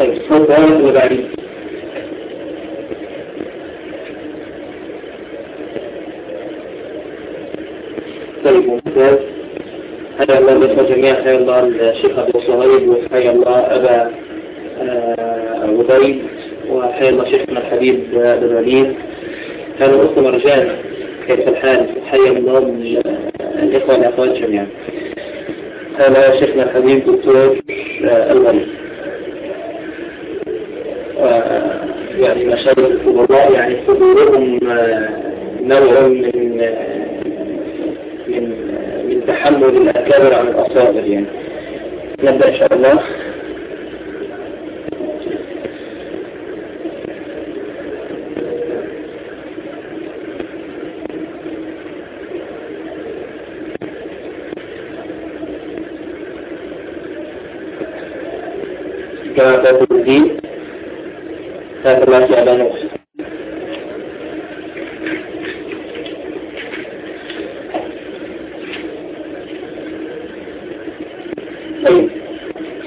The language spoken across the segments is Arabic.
ولا بعيد؟ طيب ممتاز. حيا الله الإخوة جميعا حيا الله الشيخ أبو صهيب وحيا الله أبا عبيد وحيا الله شيخنا الحبيب أبو الوليد. هذا الأخت مرجان كيف الحال؟ حيا الله الإخوة والأخوات جميعا. هذا شيخنا الحبيب دكتور الوليد يعني مشايخ الكبراء يعني حضورهم نوع من من من تحمل الأكابر عن الأصابر يعني. نبدأ إن شاء الله. كما تقول بسم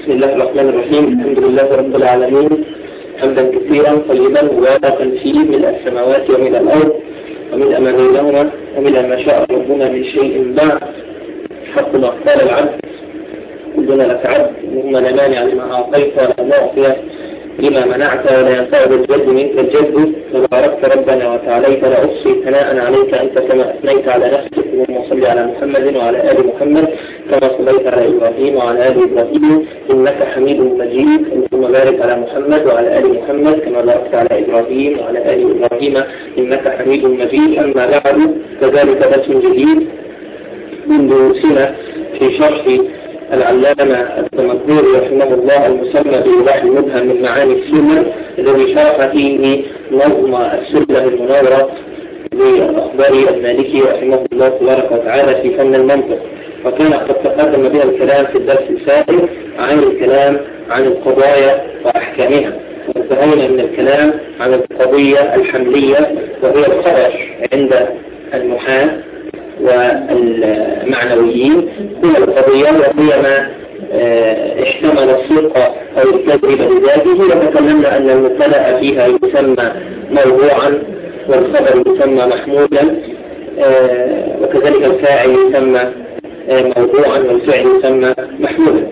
الله الرحمن الرحيم. الحمد لله رب العالمين. حمدا كثيرا طيبا مباركا فيه من السماوات ومن الأرض ومن ما بينهما ومن ما شاء ربنا من شيء بعد. حق ما قال العبد. كلنا لك عبد. اللهم لا مانع لما أعطيت ولا معطي لما منعت ولا ينفع بالجد منك الجد. تباركت ربنا وتعاليت. لا أحصي ثناء عليك أنت كما أثنيت على نفسك. اللهم صل على محمد وعلى آل محمد كما صليت على إبراهيم وعلى آل إبراهيم. إنك حميد مجيد. اللهم بارك على محمد وعلى آل محمد كما باركت على إبراهيم وعلى آل إبراهيم. إنك حميد مجيد. أما بعد كذلك درس جديد. من دروسنا في شرح العلامة التمكوري رحمه الله المسمى بإيضاح المبهم من معاني السنة الذي شرح فيه نظم السنة المناورة لأخبار المالكي رحمه الله تبارك وتعالى في فن المنطق. وكان قد تقدم بها الكلام في الدرس السابق عن الكلام عن القضايا وأحكامها. وانتهينا من الكلام عن القضية الحملية وهي الخبر عند المحامي. والمعنويين هي القضية وهي ما احتمل الصدق أو الكذب بذاته. وتكلمنا أن المبتدأ فيها يسمى موضوعا والخبر يسمى محمودا وكذلك الفاعل يسمى موضوعا والفعل يسمى محمودا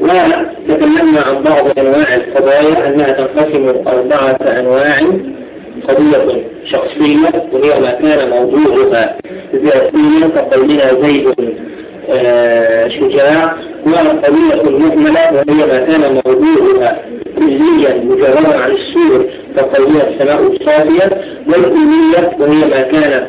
وتكلمنا عن بعض أنواع القضايا أنها تنقسم أربعة أنواع. قضية شخصية وهي ما كان موضوعها ذاتيا كقولنا زيد شجاع وقضية مهملة وهي ما كان موضوعها كليا مجردا عن السور كقولنا السماء الصافية والكلية وهي ما كان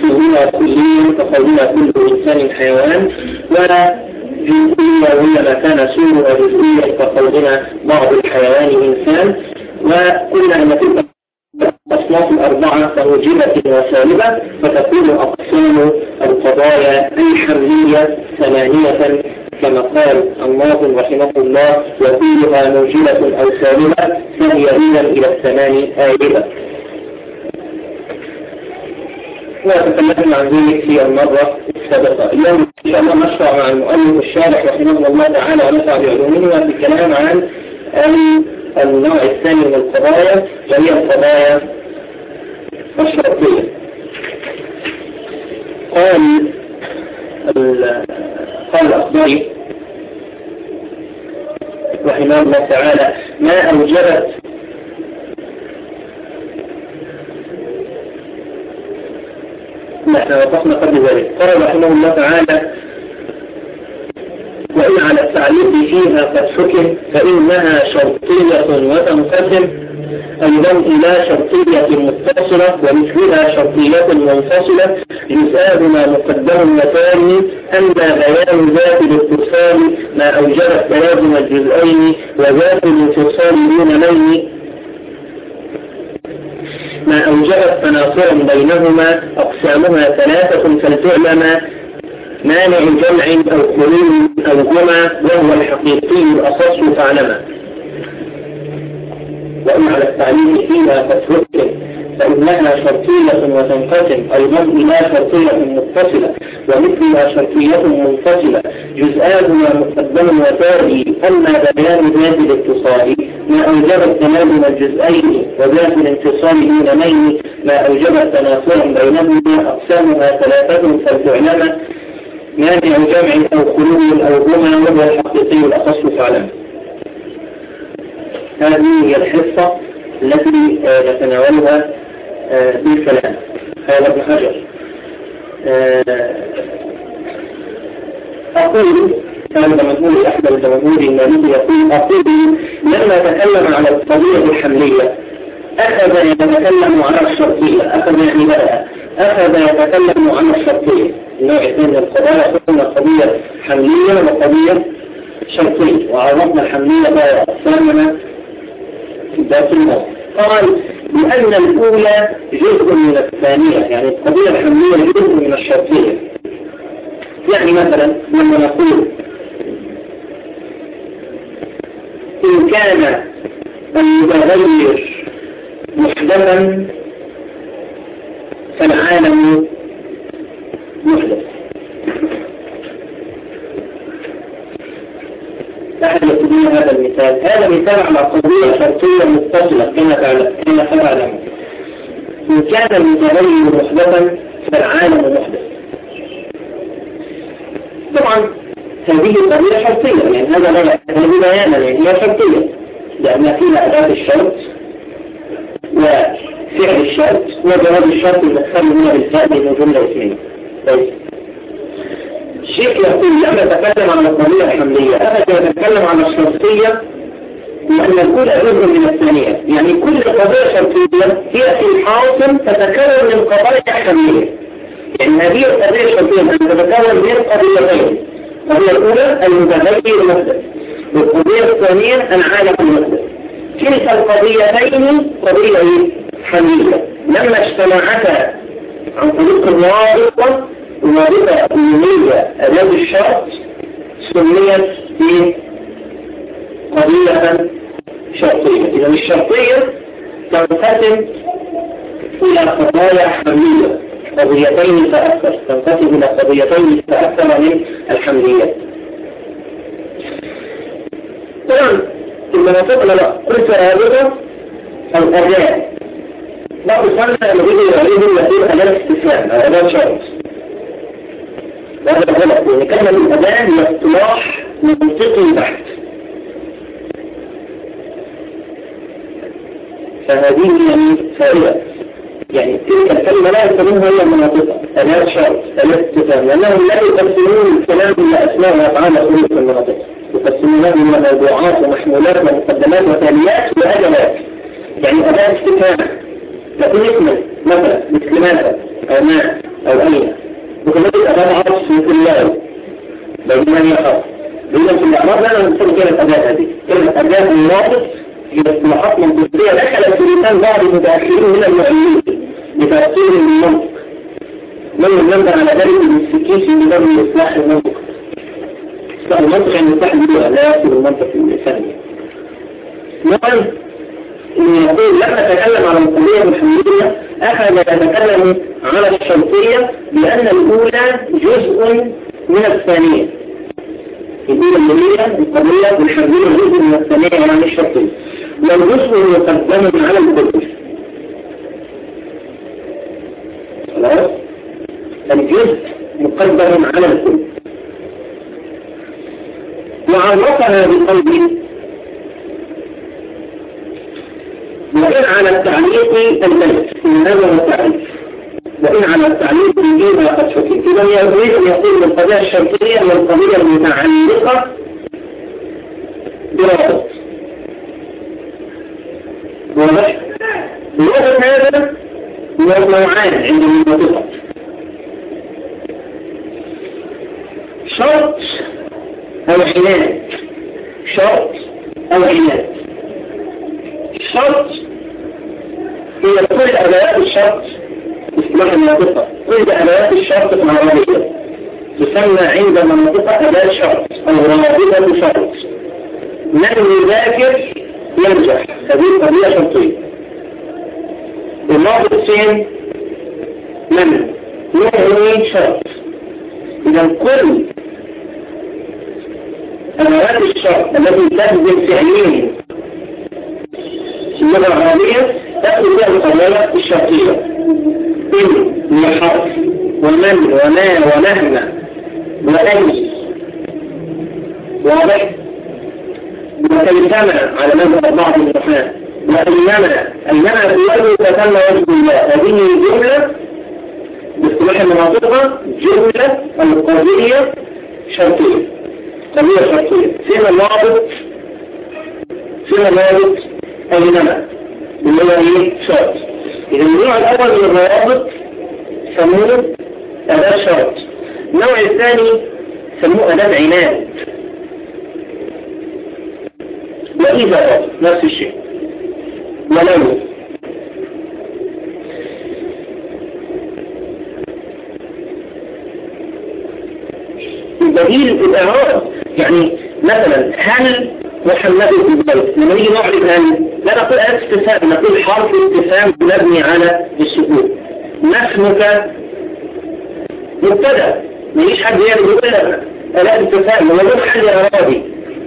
سورها كليا كقولنا كل إنسان حيوان وجزئية وهي ما كان سورها جزئيا كقولنا بعض الحيوان إنسان. وقلنا أن تلك الأصناف الأربعة موجبة وسالبة فتكون أقسام القضايا الحملية ثمانية كما قال الناظم رحمه الله وكلها موجبة أو سالبة فهي إذا إلى الثمان آيبة. وتكلمنا عن ذلك في المرة السابقة. اليوم إن شاء الله نشرع مع المؤلف الشارح رحمه الله تعالى ونفع بعلومنا في الكلام عن النوع الثاني من القضايا وهي القضايا الشرطية. قال قال الأخباري رحمه الله تعالى ما أوجبت نحن وقفنا قبل ذلك قال رحمه الله تعالى وإن على التعليق فيها قد حكم فإنها شرطية وتنقسم أيضا إلى شرطية متصلة ومثلها شرطية منفصلة يساد ما مقدم وثاني أما بيان ذات الاتصال ما أوجب تلازم الجزئين وذات الانفصال دون مين ما أوجبت تناصرا بينهما أقسامها ثلاثة فلتعلم مانع جمع أو خلول أو جمع وهو الحقيقي الأصص فاعلما. وإن على التعليم فيها فكر فإنها شرطية وتنقسم. أيضا إلى شرطية متصلة ومثلها شرطية منفصلة. جزآنها مقدم وتالي أما بيان ذات الاتصال ما أوجب التنازل الجزئين وذات الانفصال دون ما أوجب التناصر بينهما أقسامها ثلاثة فلتعلم مانع جمع أو خلو أو هما وهو الحقيقي الأخص فعلا. هذه هي الحصة التي آه، نتناولها آه، بالكلام هذا ابن حجر. آه، أقول كان جمهور أحمد الجمهور المالكي يقول أقول لما تكلم على الطبيعة الحملية أخذ يتكلم عن الشرطية أخذ يعني بدأ أخذ يتكلم عن الشرطية. النوع الثاني من القضايا قلنا قضية حملية وقضية شرطية. وعرفنا الحملية بقى أقسامنا في قال لأن الأولى جزء من الثانية. يعني القضية الحملية جزء من الشرطية. يعني مثلا لما نقول إن كان المتغير محدثا فالعالم محدث. أحد هذا المثال. هذا مثال على قضية شرطية متصلة كما كما تعلم. إن كان المتغير محدثا فالعالم محدث. طبعا هذه قضية شرطية. يعني هذا لا يحتاج بيانا. يعني هي شرطية. لأن فيها أداة الشرط وفعل الشرط وجواب الشرط المدخل منها بالفاء من جملة اسمية طيب. الشيخ يقول لما تكلم عن القضية الحملية. أبدا يتكلم عن الشرطية لأن الأولى جزء من الثانية يعني كل قضية شرطية هي في الحاصل تتكون من قضايا حملية. يعني هذه القضية الشرطية تتكون من قضيتين القضية الأولى المتغير المحدث والقضية الثانية العالم المحدث كلتا القضيتين قضية حملية لما اجتمعتا عن طريق الواضحة الوظيفة اليومية أداة الشرط سميت قضية شرطية إذا الشرطية تنقسم إلى قضايا حملية قضيتين فأكثر تنقسم إلى قضيتين فأكثر من الحمليات المناطق لا؟ قلت الأداة بعض الفن لما يجي يعيده يقول أداة استسلام أو شرط وهذا غلط لأن كلمة الأذان هي اصطلاح منطقي بحت. فهذه يعني فائدة يعني تلك الكلمة لا يستخدمها إلا المناطق أداة شرط أداة استفهام لأنهم لا يقسمون الكلام إلى أسماء وأفعال في المناطق. يقسمونه إلى موضوعات ومحمولات ومقدمات وتاليات وأدوات يعني أداة استفهام لكن اسم مثلا مثل ماذا أو ما أو أين وكذلك أداة عرض مثل الله بينما يخاف بينما في الأعمار لا نستطيع كلمة أداة هذه. كلمة أداة الناطق هي اصطلاحات منطقية دخلت في لسان بعض المتأخرين من المعلمين بتأثير المنطق من ينبه على ذلك المسكين في نظام إصلاح المنطق إصلاح المنطق يعني إصلاح اللغة لا؟ المنطق في اللسان نعم. يقول لما تكلم عن القضية المحمدية أخذ يتكلم على الشرطية بأن الأولى جزء من الثانية. يقول الأولى القضية والحمدية جزء من الثانية يعني الشرطية. والجزء مقدم على الكل خلاص؟ الجزء مقدم على الكل وعرفها بقوله وإن على التعليق البيت هذا هو التعليق وإن على التعليق إذا قد شكل إذا يريد أن يقول القضية الشرطية والقضية المتعلقة برابط. واضح؟ لغة هذا؟ نوعان عند المنطقة شرط أو عناد شرط أو عناد الشرط هي كل أدوات الشرط اصطلاح المنطقة كل أدوات الشرط في العربية تسمى عند المنطقة أداة شرط أو رابطة شرط. من يذاكر ينجح. هذه قضية شرطية. الناقص فين؟ من؟ إيه شرط. إذا كل أدوات الشرط التي تخدم فعلين في اللغة العربية تأخذ بها القضايا الشرطية. إن من حرف ومن وما ومهما وأي واضح. وكيفما على مذهب بعض النحاة وأينما أينما في تتم وجه الله. هذه جملة باصطلاح المناطقة جملة القضية شرطية قضية شرطية فين الرابط فين الرابط أينما اللي هو إيه؟ شرط. إذا النوع الأول من الروابط سموه أداة شرط. النوع الثاني سموه أداة عناد. وإذا نفس الشيء. ولو بديل الإعراب يعني مثلا هل محمد في البيت لما نيجي نعرف هل لا نقول ألف استفهام نقول حرف استفهام مبني على السكون. نسمك مبتدأ. ما يجيش حد يعمل يقول لك ألف استفهام لما يقول حل إعرابي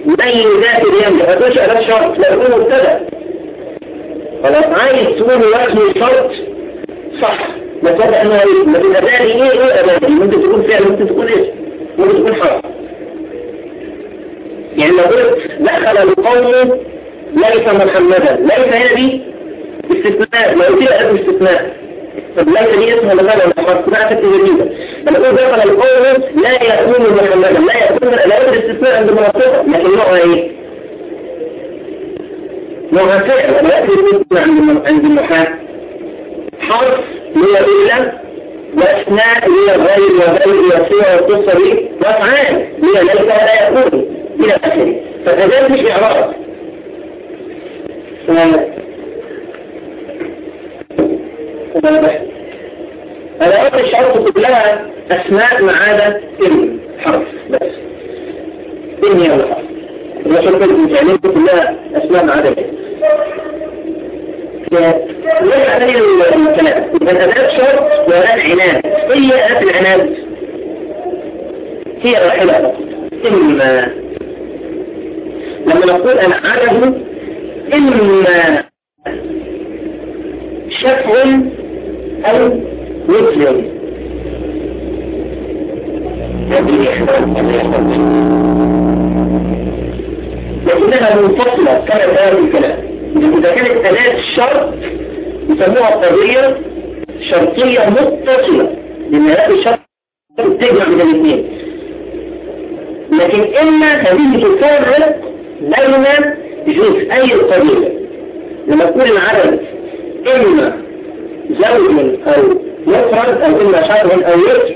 من ذات اليمن ما تقولش ألف شرط لا يقول مبتدأ. خلاص عايز تقول وزن الشرط صح. ما تبقى انه ما تبقى إيه إيه ابادي ممكن تكون فعل ممكن تكون اسم ممكن حرف يعني لو قلت دخل القوم ليس محمدا ليس هنا دي استثناء لو قلت لها استثناء طب ليس دي اسم ولا لا ولا حرف ما أتت جديدة. لما قلت دخل القوم لا يكون محمدا لا يكون لا يوجد استثناء عند المناطق لكن نوعها إيه؟ نوعها فعل. ولا يأتي الاستثناء عند المحاة حرف هي إلا وأثناء هي غير وغير وصية والقصة دي وأفعال هي ليس ولا يكون إلى آخره. فكذلك مش إعراب الأوقات الشعور كلها أسماء ما عدا إن حرف بس. إن هي الحرف. الرسول كلها أسماء ما عدا ليس عليه الكلام إذا أداة شرط أداة العناد هي واحدة إما لما نقول أنا عدد إما شفع أو مثل لكنها منفصلة كما هذا الكلام. إذا كانت أداة الشرط يسموها قضية شرطية متصلة لأن هذا الشرط تجمع من الاثنين. لكن إما هذه تفرق بين جزئي القضية لما تكون العدد إما زوج أو مفرد أو إما شرط أو يسر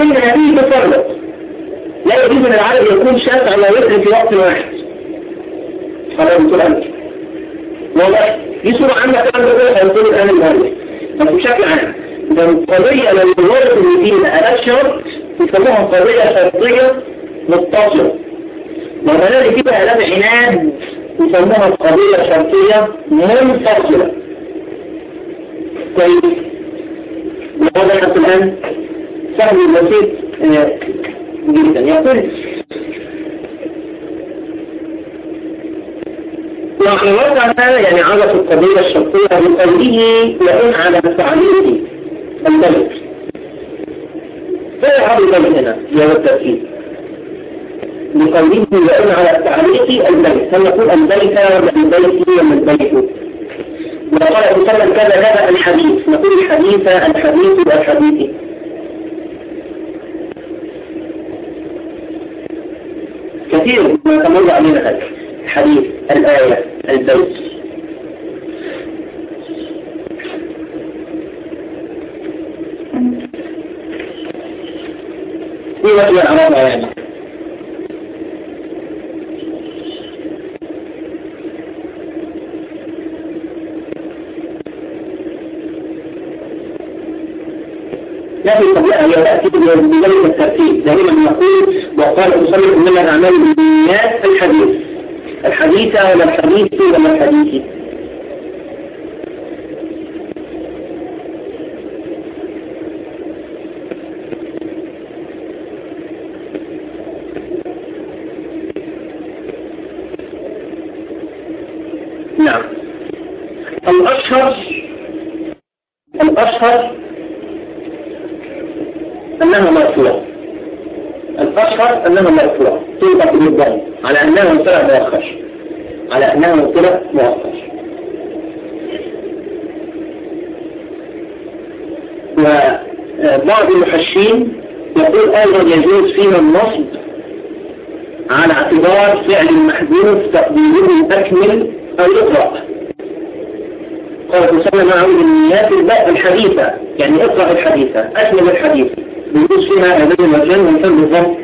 إن هذه تفرق لا يجوز أن العدد يكون شاذ على يسر في وقت واحد. خلاص بتقول أنت. والله عامة كان بقول هنقول الآن المهندس بس بشكل عام إذا القضية لو فيها أداة شرط يسموها قضية شرطية متصلة. نلاقي فيها أداة عناد يسموها قضية شرطية منفصلة. كويس وهذا الآن سهل بسيط جدا. يقول يعني وضع هذا يعني عرف القضية الشرطية بقوله وإن على تعليق البلد فهو هذا البلد هنا هو التأكيد بقوله وإن على تعليق البلد. هل نقول البلد ولا البلد ولا البلد وقال وسلم كذا كذا الحديث. نقول الحديث الحديث والحديث كثير ما تمر علينا هذا الحديث الآية البيت. في وجه الأمام يعني في الطبيعة هي تأتي بذلك الترتيب دائما نقول وقال تصلي إنما الأعمال بالنيات الحديث. الحديثة ولا الحديث ولا الحديث نعم. الأشهر الأشهر أنها مرفوعة الأشهر أنها مرفوعة تنطق بالضم على أنها مثلا مؤخرة على أنها مبتلى مؤخر وبعض المحشين يقول أيضا يجوز فيها النصب على اعتبار فعل محذوف تقديره أكمل أو يقرأ. قال تسمى معه النيات الحديثة يعني اقرأ الحديثة أكمل الحديث. يجوز فيها هذين المكان ويتم بالضبط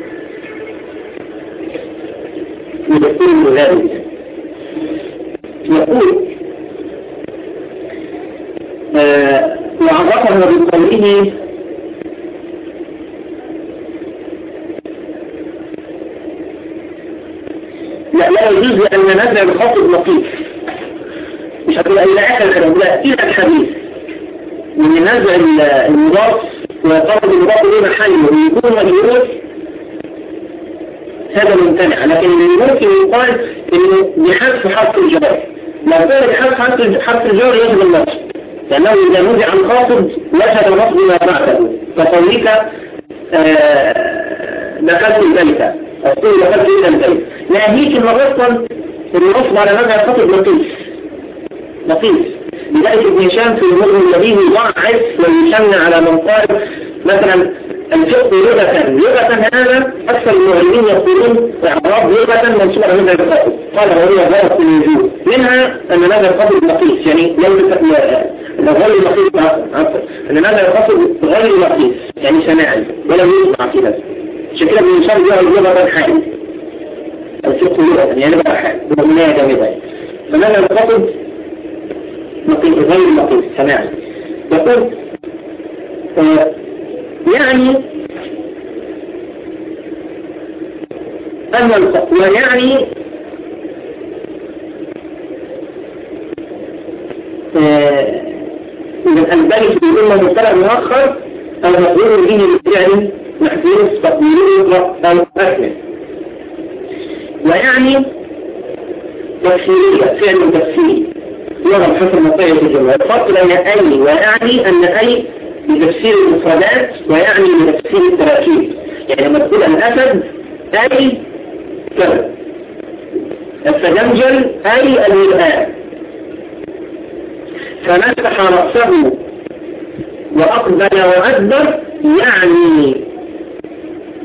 يقول ذلك يقول آه وعرفه بقوله لا لا يجوز أن نزع بخاطب لطيف. مش هتقول إلى آخر الكلام لا إلى الحديث من نزع المضاف وطلب المضاف إليه محله ويكون مجهول هذا ممتنع لكن ممكن يقال إنه بحذف حرف الجر لو كان بحذف حرف الجر يجب النصب. لأنه إذا نزع الخاطب وجد النصب ما بعده كقولك دخلت البيت أقول دخلت إلى البيت ناهيك إن أصلا النصب على نزع الخاطب لطيف لطيف لذلك ابن هشام في المؤمن الذي يضعف ويشن على من قال مثلا الفقه لغة لغة هذا أكثر المعلمين يقولون إعراب لغة منصوبة على مذهب الخطب قال وهي غلط الوجود منها أن مذهب الخطب نقيس يعني لو غير نقيس أن مذهب الخطب غير نقيس يعني سماعي ولا يسمع في هذا عشان كده ابن هشام جاء لغة حال الفقه لغة يعني لغة حال ومنها جامدة فمذهب الخطب نقيس غير نقيس سماعي يقول يعني أن ويعني إذا البالغ إما مبتلى مؤخر أو مقدور به بالفعل محذوف تقديره أو أكمل ويعني تفسيرية فعل تفسيري يرى حسب مطيعة الجمهور. الفرق بين أي ويعني أن أي بتفسير المفردات ويعني بتفسير التراكيب. يعني لما تقول الأسد أي كذا. التجمجل أي الولاء فمسح رأسه وأقبل وأدبر يعني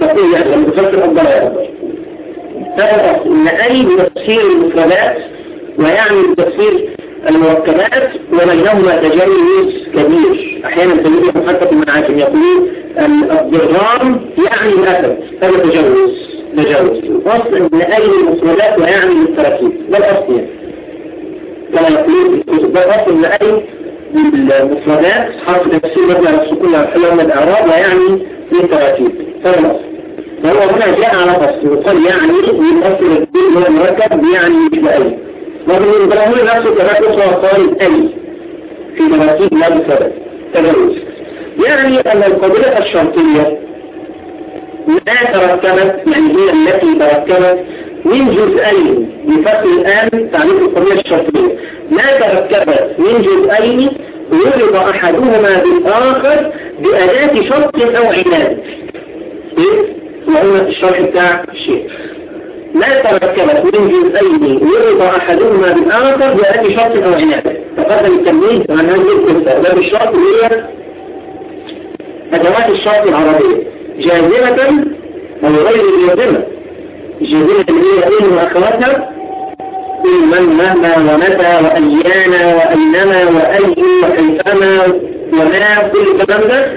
تقول يعني لما فقط إن أي بتفسير المفردات ويعني بتفسير المركبات وبينهما تجاوز كبير. أحيانا تجد حتى في المعاجم يقولون الضرام يعني الأسد هذا تجاوز تجاوز الاصل ان أي المفردات ويعني التراكيب ده الأصل. يعني كما حرف تفسير مبنى السكون على الحلم الأعراب ويعني التراكيب هذا الاصل وهو هنا جاء على فصل وقال يعني يؤثر الدين هو المركب يعني مثل أي. لكن الإبراهيم نفسه كذلك أخرى قال أي. في مراتب لا بسبب. تجاوز. يعني أن القضية الشرطية ما تركبت يعني هي التي تركبت من جزئين بفتح الآن تعريف القضية الشرطية. ما تركبت من جزئين يرضى أحدهما بالآخر بأداة شرط أو عناد؟ وهو الشرح بتاع الشيخ. ما تركبت من جزئين يرضى أحدهما بالآخر بأداة شرط أو عناد تقدم التمرين عن هذه القصة. ده بالشرط اللي هي أدوات الشرط العربية. جازمة أو غير جازمة. الجازمة اللي هي إيه وأخواتها من مهما ومتى وأيانا وأينما وأي وكيفما وما كل الكلام ده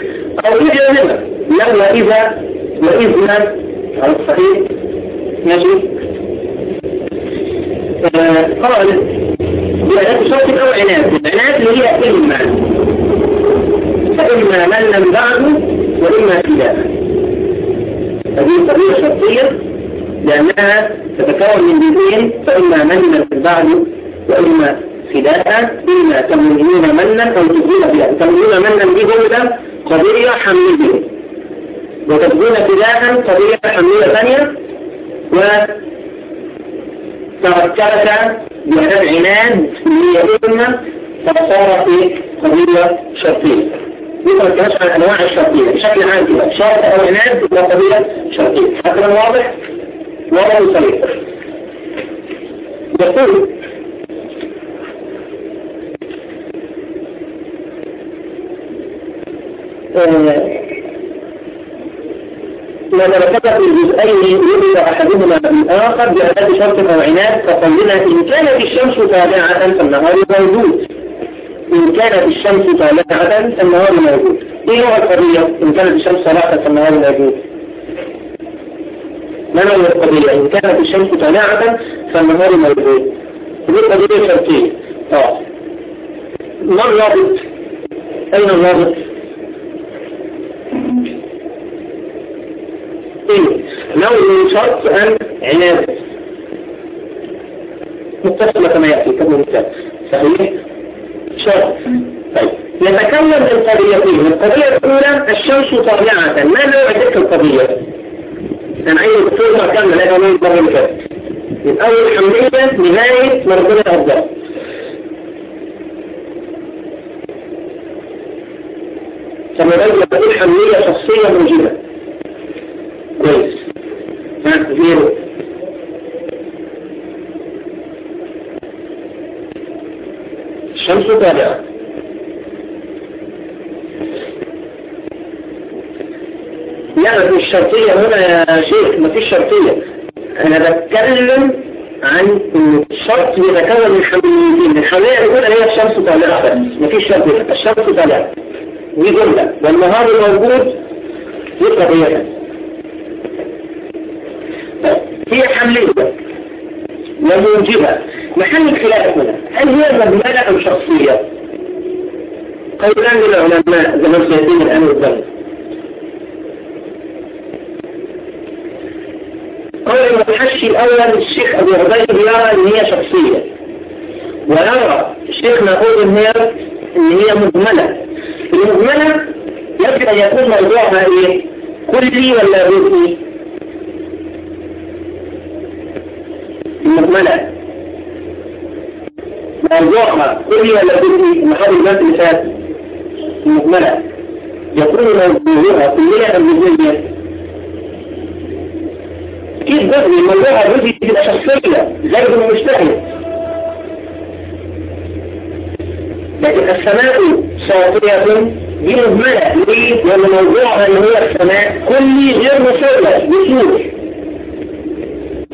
أو غير جازمة لو وإذا وإذنا على الصحيح ماشي. قال بأداة شرط أو عناد العناد اللي هي إما. فإما من لم بعده وإما خلافه هذه قضية شرطية. لأنها تتكون من جزئين فإما منا بعده وإما خلافه إما تمنون منا أو تبدون خلافه تمنون منا دي جملة قضية حملية وتبدون خلافا قضية حملية ثانية. و تركبت بهذا العناد هي إما فصار في قضية شرطية بتكلمش عن أنواع الشرطيه بشكل عام كده. شرط أو عناد تبقى قضيه شرطيه حتى واضح؟ واضح وصريح يقول لما ذكر في الجزئين يريد أحدهما الآخر بأداة شرط أو عناد فقلنا إن كانت الشمس طالعة فالنهار موجود. إن كانت الشمس طالعة فالنهار موجود. إيه نوع القضية إن كانت الشمس طالعة فالنهار موجود. ما نوع القضية؟ إن كانت الشمس طالعة فالنهار موجود. دي قضية شرطية. آه. ما الرابط أين الرابط؟ إيه. نوع شرط ان عناد. متصلة كما يأتي كما مثال صحيح؟ شرط. طيب. نتكلم القضيتين القضية الأولى الشمس طالعة ما نوع تلك القضية؟ أنا عايز الصورة كاملة لا يومين مرة الكتاب من أول حملية نهاية مرضنا أفضل فما بالك تقول حملية شخصية موجودة. كويس. ها الشمس طالعة لا مفيش شرطية هنا يا شيخ مفيش شرطية. أنا بتكلم عن إن الشرط يتكون من حمليتين الحملية الأولى هي الشمس طالعة بس مفيش شرطية الشمس طالعة. دي جملة والنهار موجود دي قضية هي حملية وموجبة. محل الخلاف هنا. هل هي مجملة أم شخصية؟ قولان للعلماء زي ما سيدين الآن والزمن قول المتحشي الأول الشيخ أبو عبيد يرى أن هي شخصية ويرى الشيخ نقول أن هي أن هي مجملة المجملة يجب أن يكون موضوعها إيه؟ كلي ولا جزئي؟ المجملة موضوعها كلي ولا جزئي؟ محاول الناس اللي المجملة يكون موضوعها كلية أم جزئية؟ كيف جزئي الموضوع جزئي تبقى شخصية زي المجتهد لكن السماء صافية دي مجملة ليه؟ لأن موضوعها ان هي السماء كلي غير مسؤولة بسهولة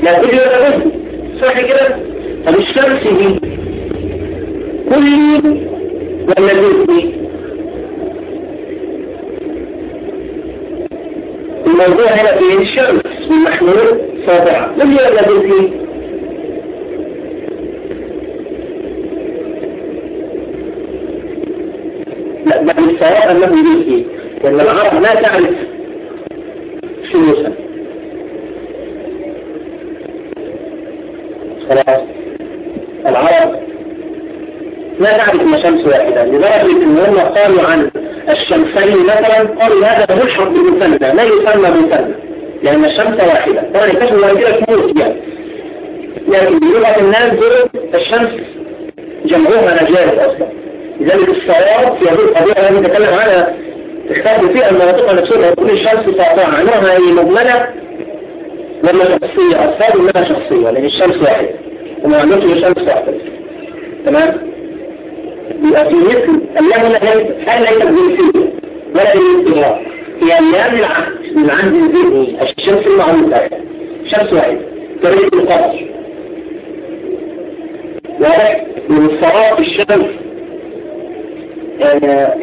لا كل ولا جزء صح كده؟ طب الشمس دي كلي ولا جزء؟ الموضوع هنا في الشمس والمحمول ساطعة كلي ولا جزء؟ لا بل الصواب أنه جزئي لأن العرب لا تعرف شموسا خلاص. العرب لا تعرف أن شمس واحدة. لدرجة أن هم قالوا عن الشمسين مثلا قالوا هذا ملحق بالمثنى لا يسمى مثنى لأن الشمس واحدة. طبعا يكتشف كده شموس يعني. لكن بلغة الناس دول الشمس جمعوها نجاز أصلا. لذلك الصواب في هذه القضية التي نتكلم عنها اختلف فيها المناطق نفسها كل الشمس ساطعة عنها هي مجملة ولا شخصية. أصفاد إنها شخصية لأن الشمس واحدة. وما عملتش الشمس واحدة. تمام؟ عهد الذهني الشمس المعروفة كريم القمر واضح من الشمس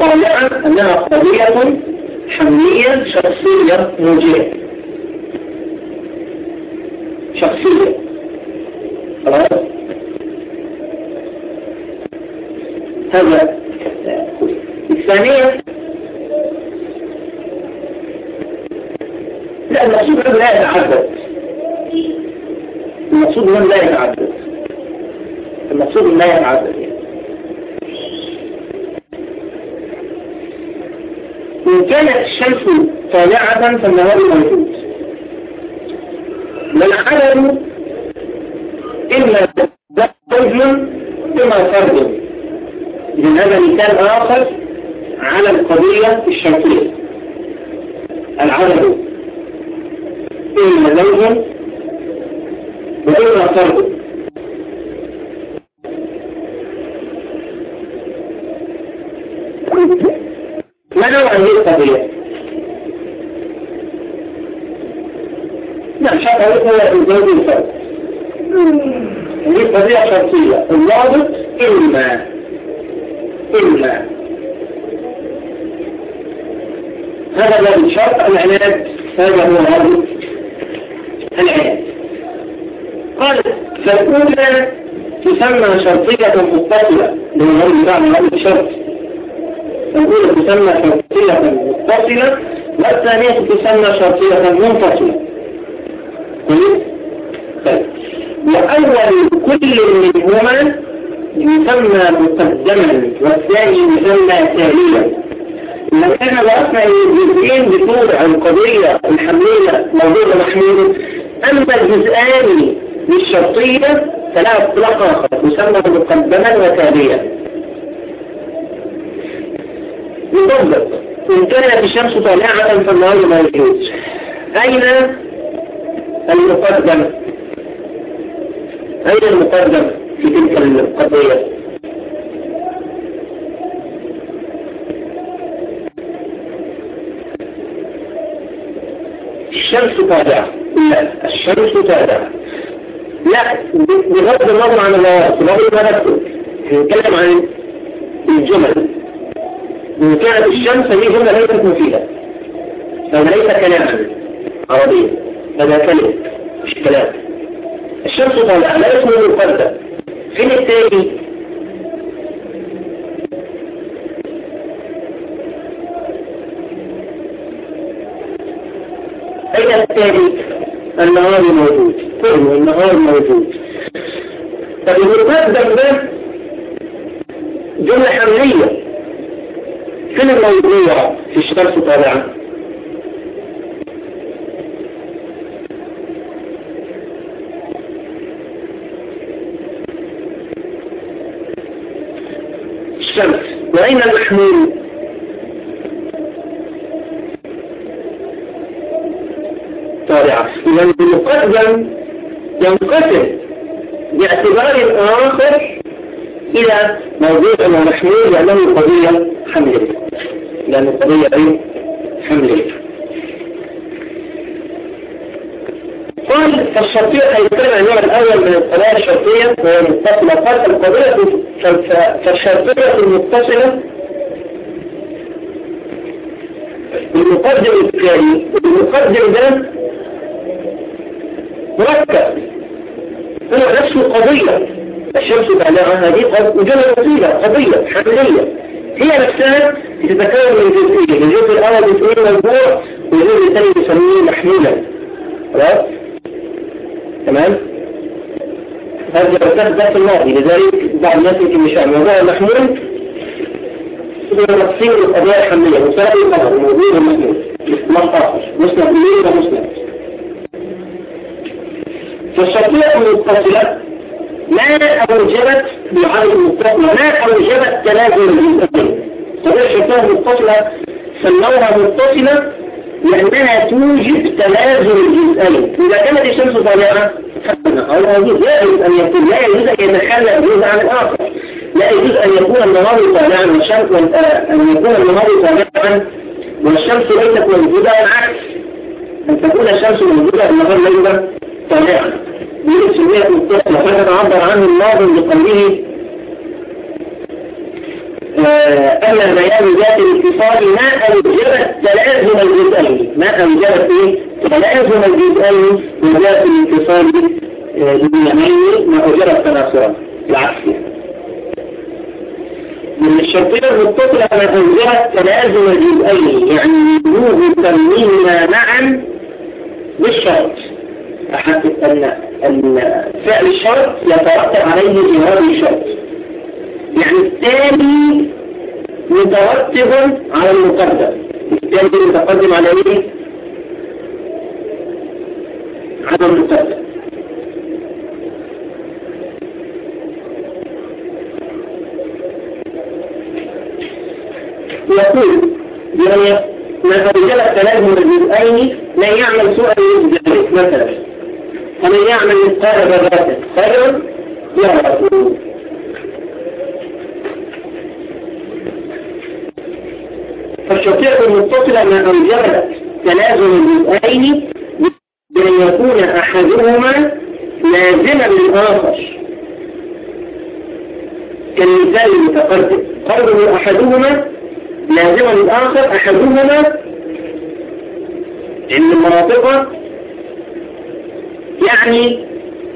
طالعا أنها قضية حملية شخصية موجهة شخصية. خلاص هذا الثانية. لا المقصود أنه لا يتعدد. المقصود أنه لا يتعدد. المقصود لا يتعدد. إن كانت الشمس طالعة فالنهار موجود والعدم إما زوج إما فرد إذن هذا مثال آخر على الشرطية العدد إما زوج وإما فرد ما نوع هذه القضية؟ نعم شرط هو الزوج الفرد هذه قضية شرطية الضابط إما إما هذا هو الشرط العناد هذا هو العناد قال فالأولى تسمى شرطية متصلة بغير معنى هذا الشرط. الأولى تسمى شرطية متصلة والثانية تسمى شرطية منفصلة؟ طيب. وأول كل منهما يسمى مقدما والثاني يسمى تاليا لما كان رأسنا الجزئين بتوع القضية الحملية موضوع محمول أما الجزئان للشرطية فلا اطلاق آخر يسمى مقدما وتاليا يطبق. إن كانت الشمس طالعة فالنهار موجود أين المقدم أين المقدم في تلك القضية؟ الشمس طالعة لا الشمس طالعة لا بغض النظر عن الواسط بغض النظر نتكلم عن الجمل. إن كانت الشمس هي جملة ليست مفيدة. أو ليس كلاما عربيا هذا كلمة مش كلام. الشمس طالعة لا اسمه مقدم فين التالي أين التالي النهار موجود. كل النهار موجود. طب المقدم ده جملة حملية فين الموضوع في الشمس طالعة الشمس. وأين المحمول طالعة إذا المقدم ينقسم باعتبار آخر إلى موضوع ومحمول لأنه قضية حملية لأنه قضية حملية قال فالشرطية هيتكلم عن النوع الأول من القضايا الشرطية وهي المتصلة قال القضية فالشرطية المتصلة المقدم الثاني المقدم ده مركب. هو نفسه قضية الشمس بالغة هذه مجرد وسيلة قضية حملية هي نفسها تتكون من جزئين الجزء الأول بيسميه موضوع والجزء الثاني بيسميه محمولا خلاص؟ تمام؟ هذا الرسالة ذات الماضي. لذلك بعض الناس يمكن مش الموضوع المحمول هو تفصيل القضايا الحملية مساعد القدر الموضوع المحمول آخر مسند إليه فالشرطية المتصلة ما أوجبت بعدد المتصلة ما أوجبت تلازم الجزئين طبيعة الشرطية المتصلة سموها متصلة لأنها توجب تلازم الجزئين إذا كانت الشمس طالعة أو لا يجوز أن يكون لا يجوز أن يتخلى جزء عن الآخر. لا يجوز أن يكون النهار طالعا والشمس أن يكون النهار طالعا والشمس ليست موجودة والعكس. أن تكون الشمس موجودة والنهار ليس طالعا دي السمية متصلة فهذا عبر عنه الناظم بقوله أما بيان ذات الاتصال ما أوجبت تلازم الجزئين ما أوجبت إيه؟ تلازم الجزئين من ذات الاتصال لليمين ما أوجبت تناصرا العكس. من الشرطية المتصلة ما أوجبت تلازم الجزئين يعني وجود تنوينهما معا بالشرط. أحدث أن أن فعل الشرط يترتب عليه جواب الشرط. يعني الثاني مترتب على المقدم. الثاني متقدم على إيه؟ على المقدم. يقول يعني ما أوجب التلازم الجزئين لا يعمل سوءا ذلك مثلا. فمن يعمل مثقال ذرة خيرا يره فالشقيق المتصلة ما أوجبت تلازم الجزئين بأن يكون أحدهما لازما للآخر. كالمثال المتقدم. قرضه أحدهما لازما للآخر أحدهما عند المناطق يعني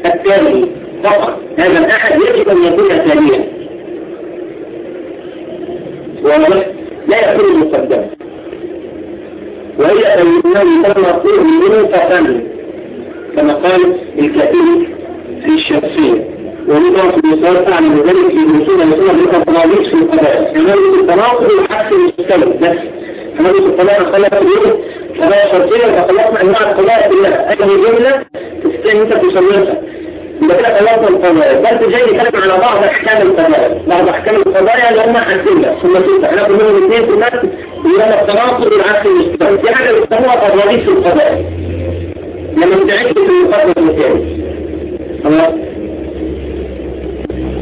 التالي فقط. هذا الأحد يجب أن يكون واضح لا يكون المقدم وهي أنه تم مطلوب منه فقام كما قال الكاتب في الشمسية ونظام في المصار أعلم ذلك في الوصول يصول بالأطرابيس في القبائل كمان التناقض والحق المستوى بس. كمان القبائل خلق اليوم قبائل شرطية فخلقنا أنواع القبائل كلها أي جملة تستطيع أنت تسميها يبقى كده خلصنا القضايا بس جاي نتكلم على بعض احكام القضايا بعض احكام القضايا اللي هم حاسين ثم ستة إحنا كلهم الاثنين في الناس يبقى التناقض والعكس المستوى دي حاجة بيسموها تضاريس في القضايا لما بتعيش في المقدمه الثاني خلاص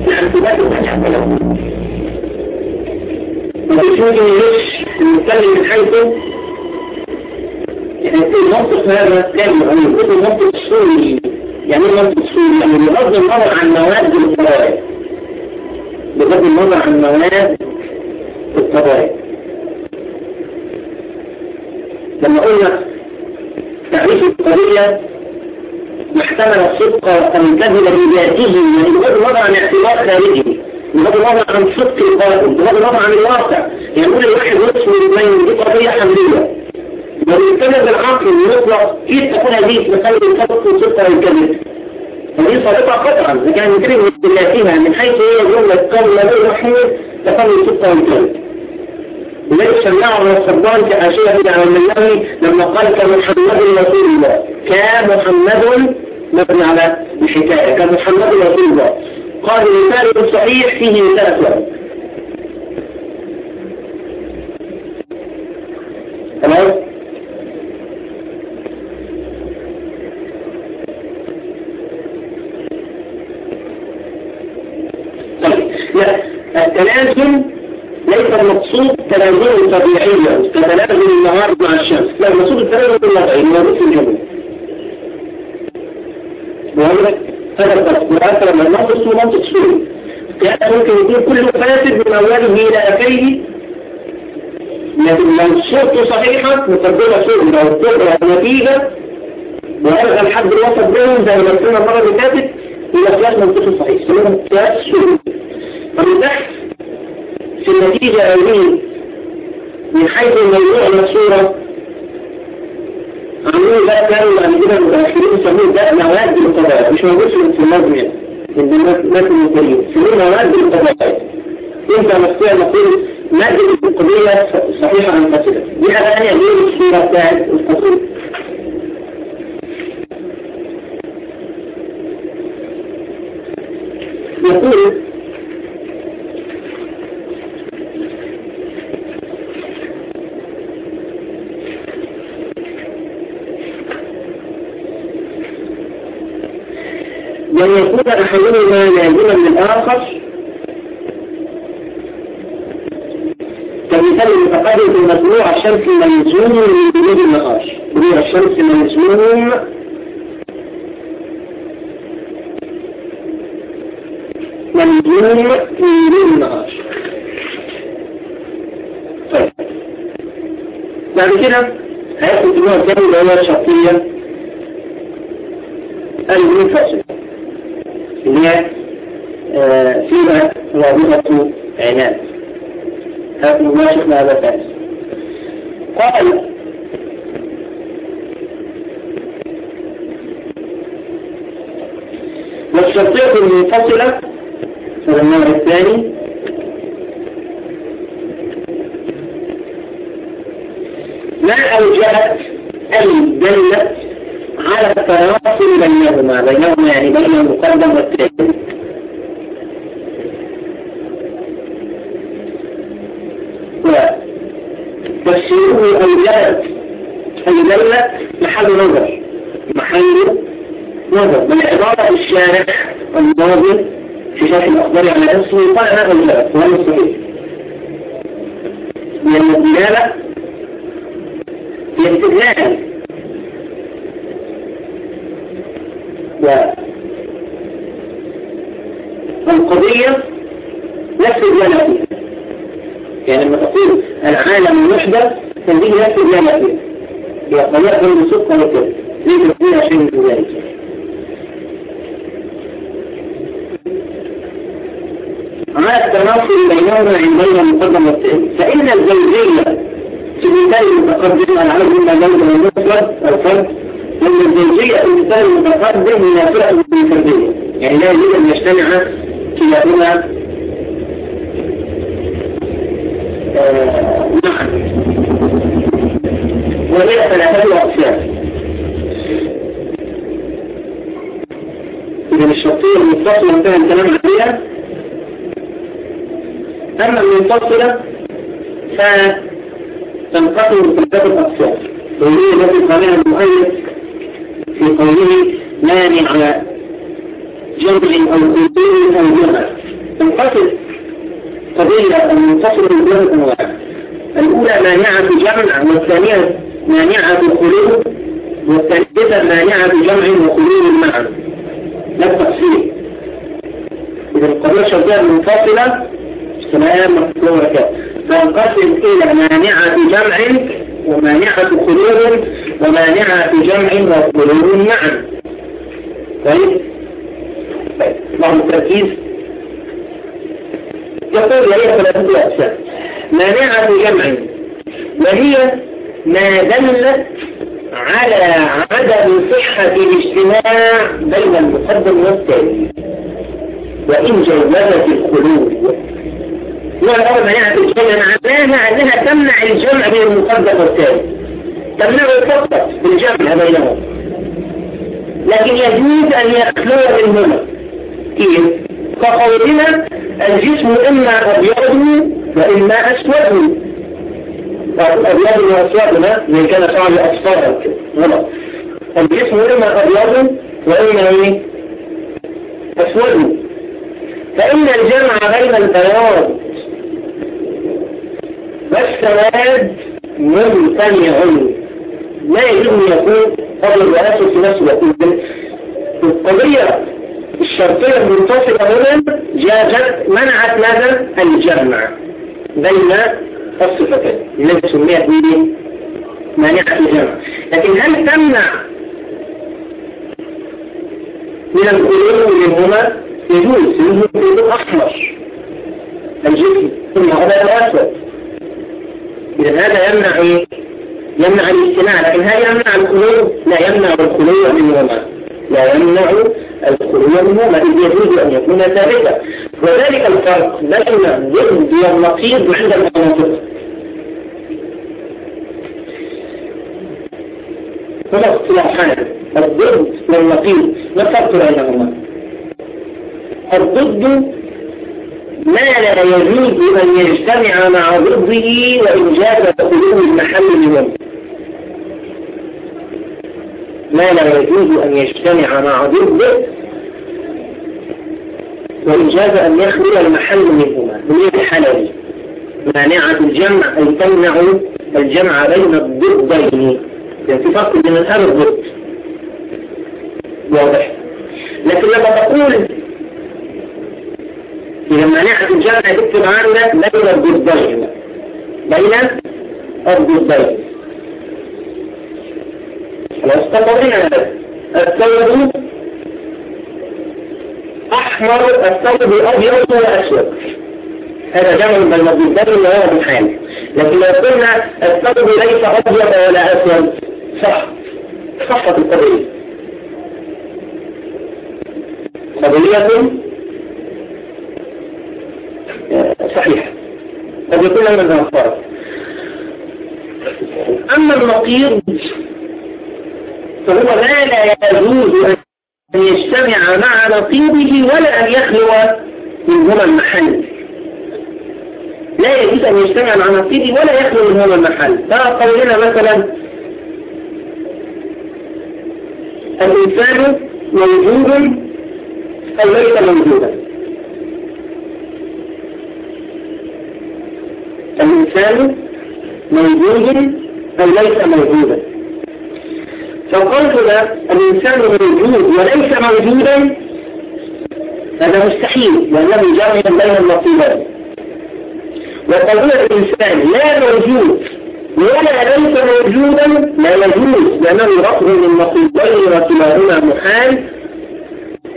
يعني تبقى مفيش ممكن يلش نتكلم من حيث يعني المنطق هذا كامل يعني المنطق السوري يعني إيه منطق السوري يعني بغض النظر عن مواد القضايا. بغض النظر عن مواد القضايا. لما قلنا تعريف القضية محتمل الصدق الكذب بذاته يعني بغض النظر عن اعتبار خارجي بغض النظر عن صدق القائل بغض النظر عن الواقع. يقول الواحد يصل من دي قضية حملية وبالكذب بالعقل المطلق كيف تكون هذه مسألة الصدق والصدق والكذب ودي صادقة قطعا كان يمكن من من حيث هي جملة قول نبي محمود تقول الصدق والكذب ولذلك سمعه من الصبان كحاشية بدعة المنوي لما قال كمحمد رسول الله. كمحمد مبني على الحكاية كمحمد رسول الله. قال مثال صحيح فيه مثال خلاص طيب لا التلازم ليس المقصود تلازم طبيعية كتلازم النهار مع الشمس. لا المقصود التلازم الوضعي هو نفس الجمله وهذا هذا التصويرات لما نقص منطق سوري كان ممكن يكون كل فاسد من أوله إلى أخيه لكن لو صورته صحيحة مقدمة صورة لو الصورة نتيجة وألغى الحد الوسط بينهم زي ما قلنا المرة اللي فاتت إلى قياس منطقي صحيح. اسمهم قياس سوري فمن تحت في النتيجة أولين من حيث الموضوع المصورة عاملين بقى كانوا بعد كده المتأخرين يسموه ده مواد القضايا مش موجود في النظم يعني من الناس المسلمين يسموه مواد القضايا انت مستطيع نقول مادة القضية صحيحة عن فاسدة دي حاجة ثانية غير الصورة بتاعت الفصول يقول لن يكون أحدهما لازما للآخر كمثال المتقدم في المطلوع الشمس ملزوم من جنوب النقاش. طلوع الشمس ملزوم ملزوم من جنوب النقاش. طيب. بعد كده هياخد النوع الثاني اللي هو الشخصية المنفصلة اللي هي فيها رابطة عناد. هذا مباشر مع هذا قال والشرطية المنفصلة هذا النوع الثاني. ما أوجبت أي دلت على التواصل بينهما بينهما يعني بين المقدم والثاني؟ تفسيره أوجد أوجد محل نظر. محل نظر. من عبارة الشارع الناظر في شرح الأخبار على نفسه قال هذا الجواب وهذا صحيح لأن الدلالة هي استدلال والقضية نفس الدلالة يعني لما تقول العالم محدث الدلالة هي قضية من الصدق والكذب ليس فيها شيء من ذلك ما التناصر بينهما عندنا المقدم والتالي فإن الزوجية المثال المتقدم على عدد من الزوج والمفرد الفرد أن الزوجية المثال المتقدم منافرة بالفردية يعني لا يجب أن يجتمع كلاهما معا وهي ثلاثة أقسام إذا الشرطية المتصلة انتهى الكلام عليها أما المنفصلة فتنقسم ثلاثة أقسام. وهي التي قالها المؤلف في قوله مانع جمع أو خطور أو جمع. تنقسم قضية المنفصلة ثلاثة أنواع. الأولى مانعة جمع والثانية مانعة خلود والثالثة مانعة جمع وخلود معا لا التقسيم إذا القضية الشرطية المنفصلة تمام مذكورة فانقسم إلى مانعة جمع ومانعة خلود ومانعة جمع وخلود معا طيب. بعض التركيز. يقول هي ثلاثة أقسام مانعة جمع وهي ما دلت على عدم صحة الاجتماع بين المقدم والتالي وإن جوزت الخلود والأرض مانعة الجمع معناها أنها تمنع الجمع بين المقدم والتالي تمنعه فقط بالجمع بينهم. لكن يجوز أن يخلو منهما. كيف؟ كقولنا الجسم إما أبيض وإما أسود. أبيض وأسود زي كان صعب أصفار غلط الجسم إما أبيض وإما إيه؟ أسود فإن الجمع بين البياض والسواد ممتنع لا يجب أن يكون أبيض وأسود في نفس الوقت القضية الشرطية المنتصفة هنا جاءت منعت ماذا؟ الجمع بين الصفتين التي سميت به مانعة الجمع لكن هل تمنع من القلوب منهما يجوز منه قلوب أحمر الجسم ثم هذا الأسود إذا هذا يمنع إيه؟ يمنع الاجتماع لكن هل يمنع القلوب؟ لا يمنع القلوب منهما لا يمنع الخروج منهما إذ يجوز أن يكون ثابتا وذلك الفرق بين الضد والنقيض عند المناطق. هنا اختلافان الضد والنقيض ما الفرق بينهما. الضد ما لا يجوز أن يجتمع مع ضده وإن جاز خلو المحل منه ما لا يجوز أن يجتمع مع ضده وإن جاز أن يخلو المحل منهما من الحلال مانعة الجمع أي تمنع الجمع بين الضدين. يعني في فرق بين الأب والضد. واضح. لكن لما تقول إذا مانعة الجمع تكتب عندنا بين الضدين بين الضدين. واستمرنا الثوب أحمر الثوب أبيض وأسود. هذا جمع بين الضدين وهو محال لكن لو قلنا الثوب ليس أبيض ولا أسود صح. صحت القضية. قضية؟ صحيحة قد يكون لنا الأخبار أما النقيض فهو ما لا يجوز أن يجتمع مع نقيضه ولا أن يخلو منهما المحل. لا يجوز أن يجتمع مع نقيضه ولا يخلو من هذا المحل فقولنا مثلا الإنسان موجود أو ليس موجودا. الإنسان موجود أو ليس موجودا. فقلتنا الإنسان موجود وليس موجودا؟ هذا مستحيل لأنه جامع بين النقيضين وقضية الإنسان لا موجود ولا ليس موجودا لا يجوز لأنه رفض النقيضين وكلاهما محال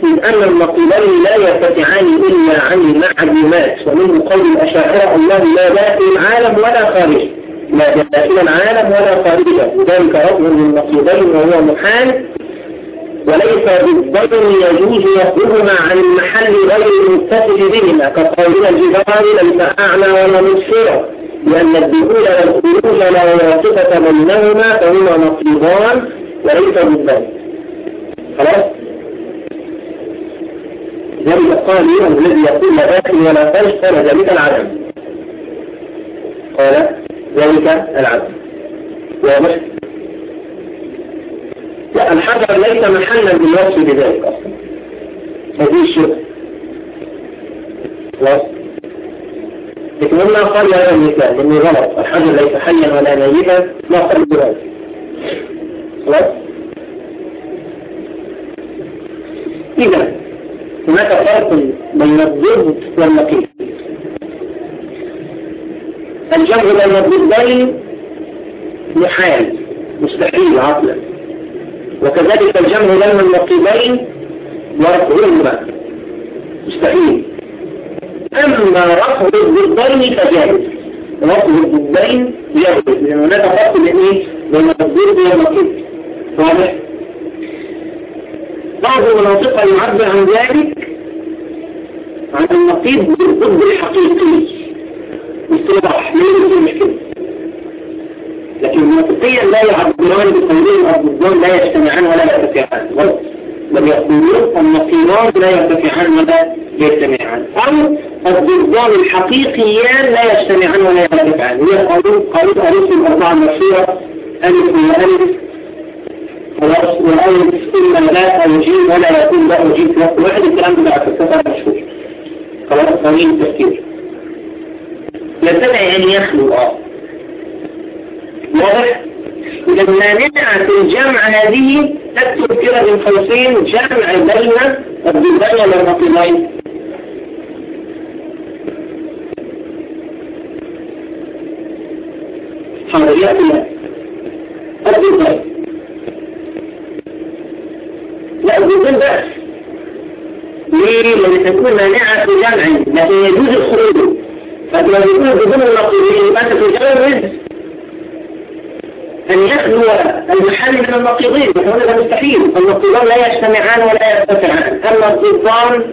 إذ أن النقيضين لا يرتفعان إلا عن المعلومات. ومنه قول الأشاعرة الله لا داخل العالم ولا خارجه لا داخل العالم ولا خارجه ذلك رفض للنقيضين وهو محال وليس بالضر يجوز يخرجهما عن المحل غير المتصل بهما. كقولنا الجبال ليس أعلى ولا مبصرة لأن الدخول والخروج لا واسطة بينهما فهما نقيضان وليس بالضر خلاص؟ ذلك قال الذي يقول لا داخل ولا خارج قال ذلك العدم. قال ذلك العدم واضح لا الحجر ليس محلا بالوصف بذلك أصلا. هذه الشبه خلاص. لكن ما قال هذا المثال لأنه غلط الحجر ليس حيا ولا ميتا ما قال بذلك خلاص. إذا هناك فرق بين الضد والنقيض. الجمع بين الضدين محال مستحيل عقلا. وكذلك الجمع بين النقيضين ورفعهما مستحيل. أما رفع الضدين فجائز. رفع الضدين جائز لأن هناك فرق بين إيه؟ بين الضد والنقيض واضح؟ بعض المناطق يعبر عن ذلك عن النقيض بالضد الحقيقي. اصطلاح ليه المشكلة لكن منطقيا لا يعبران بقولهم الضدان لا يجتمعان ولا يرتفعان. بل يقولون النقيضان لا يرتفعان ولا يجتمعان. أو الضدان الحقيقيان لا يجتمعان ولا يرتفعان. هي قالوا قالوا ألف الأربعة المشهورة ألف. وألف خلاص. وألف إما لا أو جيم ولا يكون لا أو جيم في وقت واحد الكلام ده بعد السفر مشهور. خلاص. قوانين التفكير. يرتفع أن يخلو. آه واضح؟ إذا مانعة الجمع هذه تكتب كده بين قوسين جمع بين الضدين والنقيضين حاضريات لا الضدين لا الضدين بس. ليه؟ لأن تكون مانعة جمع لكن يجوز الخروج. فلما يكون بدون النقيضين أنت تجوز أن يخلو المحل من النقيضين وهذا مستحيل. النقيضان لا يجتمعان ولا يرتفعان. أما الضدان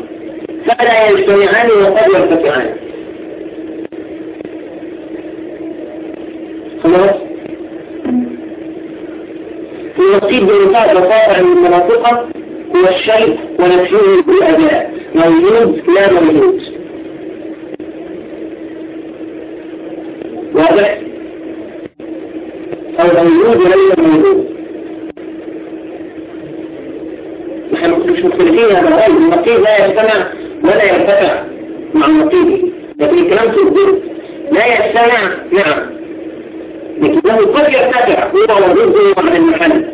فلا يجتمعان وقد يرتفعان. خلاص؟ النقيض بمثال بساطة من المناطق هو الشيء ونفسه بالأداء موجود لا موجود واضح أو موجود وليس موجود نحن مش مختلفين هذا الرأي. النقيض لا يجتمع ولا يرتفع مع النقيض لكن الكلام في الضد لا يجتمع نعم. لكنه قد يرتفع. هو وضده عن المحل.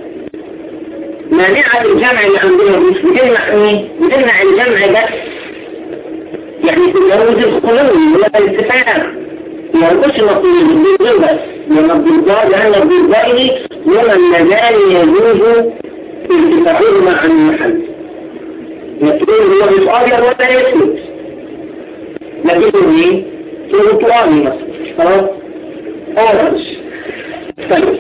مانعة الجمع اللي عندنا مش بتمنع إيه؟ بتمنع الجمع بس يعني تجوز الخلو ولا ما يقولش نقيض بالضد بس لأن الضدين هما اللذان يجوز ارتفاعهما عن المحل. يقول هو أبيض ولا يسود لكنه إيه؟ فيه ترابي مثلا خلاص؟ طيب.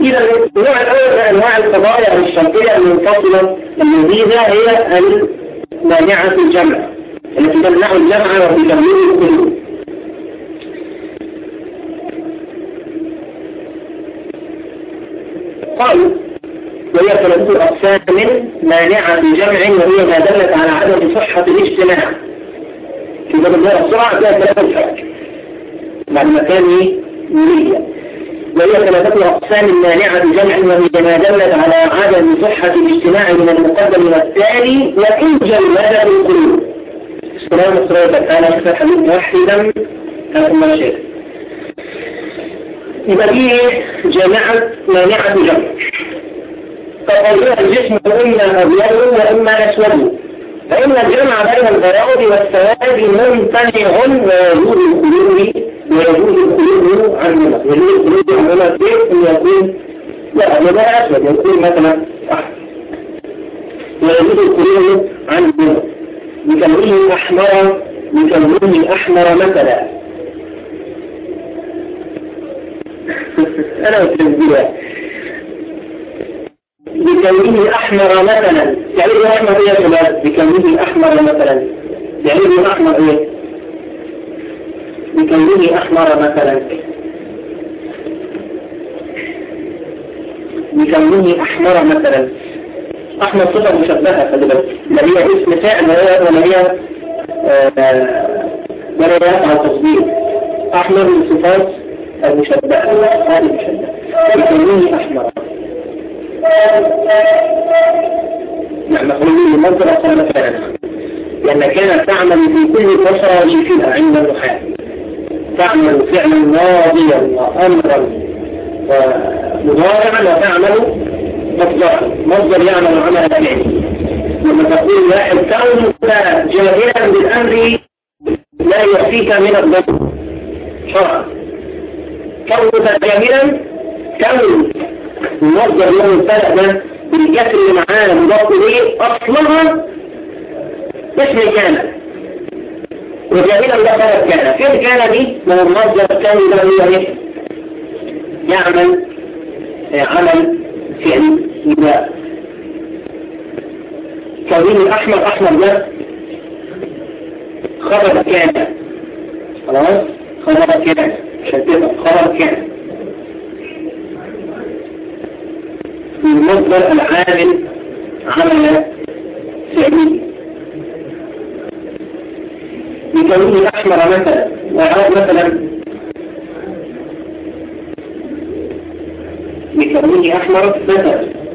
إذا النوع الأول من أنواع القضايا الشرطية المنفصلة اللذيذة هي المانعة الجمع. التي تمنع الجمع وفي تمويل القلوب قالوا وهي ثلاثة أقسام مانعة جمع وهي ما دلت على عدم صحة الاجتماع. في باب النار بسرعة تلاقي ثلاثة الفرق بعد ما كان نية وهي ثلاثة أقسام مانعة جمع وهي ما دلت على عدم صحة الاجتماع من المقدم والتالي وإن جلد القلوب. عليكم أنا أكثر حديث واحدا ثم شيء يبقى دي جامعة مانعة جمع فقولها الجسم إما أبيض وإما أسود. فإن الجمع بين البياض والسواد ممتنع ويجوز الخلود ويجوز الخلود عنهما يجوز الخلود عنهما كيف أن يكون لا هذا أسود يكون مثلا أحمر ويجوز الخلود عنهما بكلمه أحمر بكلمه أحمر مثلا. أنا أتنبيه بكونه أحمر مثلا. يعني إيه أحمر إيه يا شباب؟ بكونه أحمر مثلا. يعني إيه أحمر إيه؟ بكونه أحمر مثلا. بكونه أحمر مثلا. أحمر صفة مشبهة خلي بالك. لا هي اسم فاعل ولا هي ولا هي على تصدير أحمر من صفات المشبهة هذه المشبهة. بكونه أحمر نعم مخلوقين المنظر أصلا فعلا لأن كانت تعمل في كل تصاريفها عند النحاة تعمل فعلا ماضيا وأمرا ومضارعا وتعمل مصدرا مصدر يعمل عمل فعلي لما تقول واحد كونك جاهلا بالأمر لا يكفيك من الضبط شرعا كونك جاهلا كون المصدر له ده بالكسر اللي معانا مضاف اليه اصلها اسم كان. وجاهلا ده فرق كان. فين كان دي؟ من المصدر الثاني ده هو إيه يعمل عمل كون الأحمر أحمر ده خبر كان. خلاص؟ خبر كان. تبقى خبر كان. المصدر العامل عمل فعلي بكونه الأحمر مثلا. وعاد مثلا بكونه أحمر مثلا.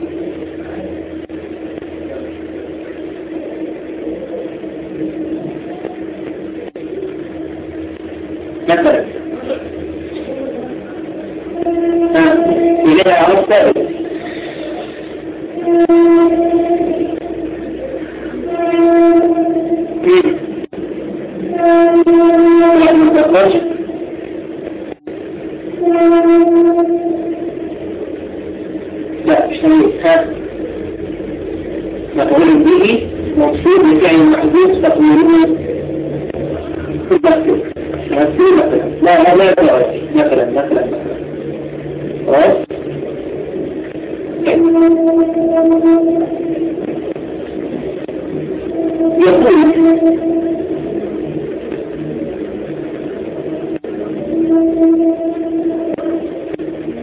مثلا إذا عرفت لا مش هذا مفعول به مقصود بفعل محذوف تقديره تذكر تذكر مثلا لا لا لا مثلا مثلا مثلا. خلاص؟ يقول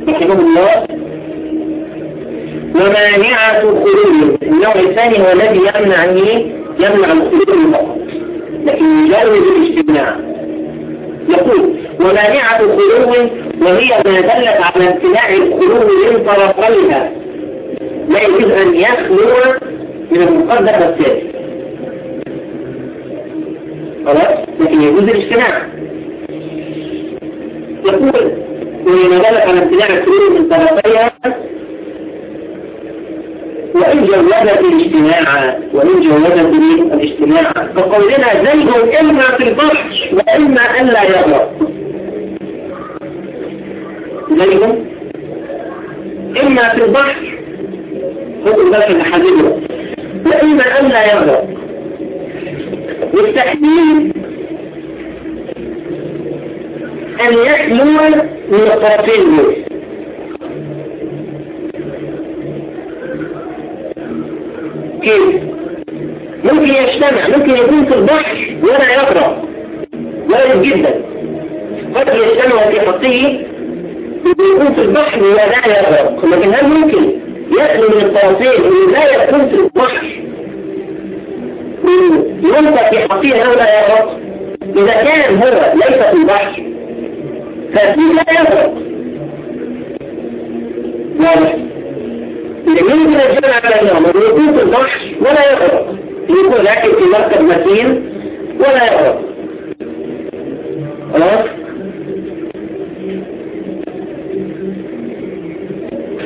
رحمه الله ومانعة خروج النوع الثاني هو الذي يمنع؟ يمنع فقط لكن يجرد الاجتماع. يقول ومانعة خروج وهي ما دلت على امتناع الخروج من طرفيها. لا يجوز أن يخلو من المقدم والثاني خلاص؟ لكن يجوز الاجتماع. يقول وهي ما دلت على امتناع الخروج من طرفيها وإن جوزت الاجتماع وإن جوزت الاجتماع. فقولنا زيد إما في البحر وإما أن لا يغرق زيد إما في البحر خذ البحر لحديده وإما أن لا يغرق والتحديد أن يخلو من الطرفين كيف؟ ممكن يجتمع ممكن يكون في البحر ولا يقرأ. وارد جدا. قد يجتمع في خطيه يكون في البحر ولا يغرق لكن هل ممكن يخلو من الطرفين انه لا يكون في البحر؟ ينفع في خطيه أو لا يغرق إذا كان هو ليس في البحر فالدين لا يغرق واضح. يمكن الجمع بينهم أن يكون في البحر ولا يغرق يكون لكن في مركب متين ولا يغرق خلاص؟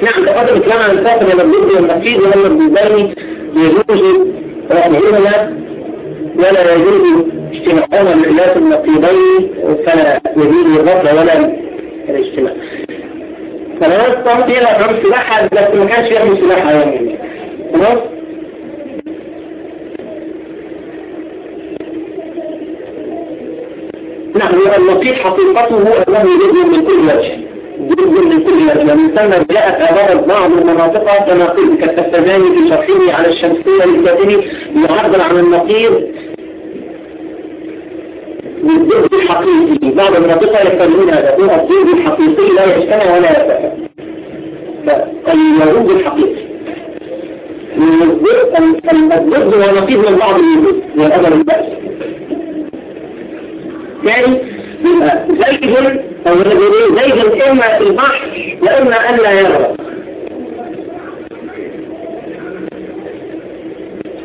نعم تقدم الكلام عن الفاصل لما الضد والنقيض ولما الضدين يجوز رفعهما ولا يجوز اجتماعهما بخلاف النقيضين فلا يجوز الرفع ولا الاجتماع. خلاص طبعا فيها رفع السلاحة بس ما كانش يعمل سلاحة يعني. خلاص؟ نعم النقيض حقيقته أنه جزء من كل وجه. جزء من كل وجه. ثم جاءت عبارة بعض المناطق كنقيض كالتفزاني في شرحه على الشمسية للكاتبي يعبر عن النقيض. بالضد الحقيقي بعض المناطق يفهمون هذا. هو الضد الحقيقي لا يجتمع ولا يتفق فالوجود الحقيقي. الضد هو نقيض من بعض الوجود من الأمر البأس ثاني زيد أو زيد إما البحر وإما أن لا يغرق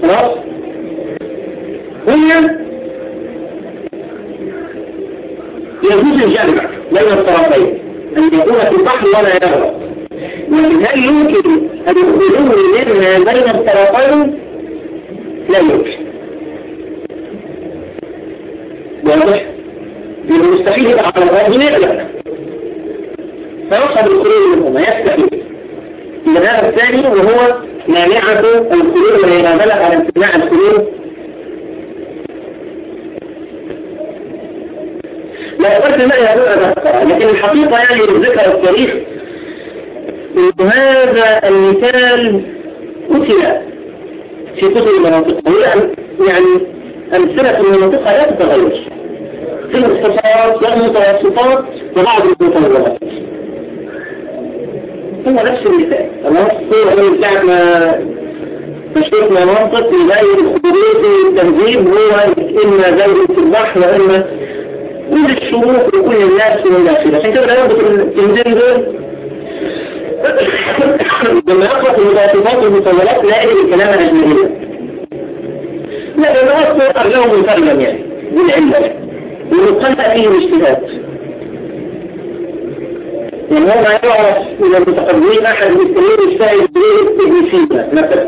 خلاص؟ هنا يجوز الجمع بين الطرفين أن يكون في البحر ولا يغرق لكن هل يمكن أن يخرجوه منها بين الطرفين؟ لا يمكن. واضح؟ يبقى مستحيل يبقى على الأرض يغلق فيصعب الخروج منهما يستحيل. المذهب الثاني وهو مانعة الخروج من إذا على امتناع الخروج لا قلت ما أذكرها لكن الحقيقة يعني ذكر التاريخ هذا المثال قتل في كتب المناطق. يعني أمثلة المناطق لا تتغير. في الاختصارات والمتوسطات وبعض المطورات هو نفس المثال. خلاص هو من ساعة ما تشريفنا منطق زي الخروج التنظيم هو إما في البحر وإما كل الشروط وكل الناس من الآخرة عشان كده يربط التنظيم دول. لما يقرأ المتوسطات والمطورات لا يجب الكلام الأجنبية لا لأنه أصلا له مفرما يعني. بالعلة ويقلق فيه الاجتهاد يعني هو ما يعرف من المتقدمين أحد المسلمين يجتهد ابن سينا مثلا.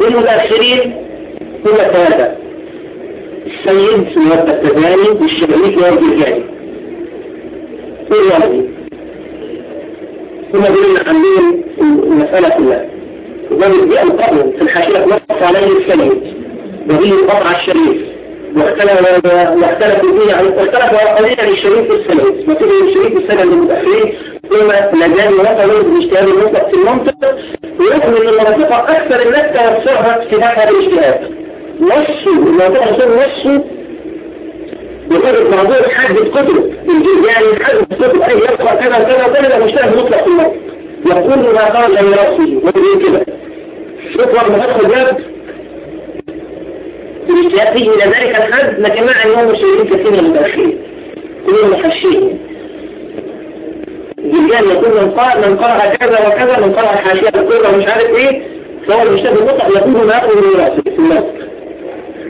والمتأخرين هم ثلاثة السيد يوفى التباني والشريك يوفى الجاني والوالدي ثم دول عندهم المسألة كلها. ومن دي القرن. في الحاشية نص عليه السيد وهي القطع الشريف. واختلفوا فيه يعني اختلفوا قليلا الشريف والسند مثل الشريف والسند المتأخرين ثم لجان وصلوا باجتهاد المنطق في المنطق. ورغم ان المناطق أكثر الناس توسعها في هذا الاجتهاد. نصوا المنطقة نصوا نصوا بقدر موضوع حد الكتب. يعني حد الكتب. أي يقرأ كذا كذا كذا مجتهد مطلق. في المنطق يقول ما قال يراسي ويقول كده. شكرا مدخل جاب الاجتهاد فيه إلى ذلك الحد لكن مع أنهم مشاهدين كثير من المتأخرين كلهم محشين. الجان يكون من قرأ من قرأ كذا وكذا من قرأ حاشية الكرة ومش عارف إيه. فهو المجتهد المطلق يكون ما يأخذ من رأسه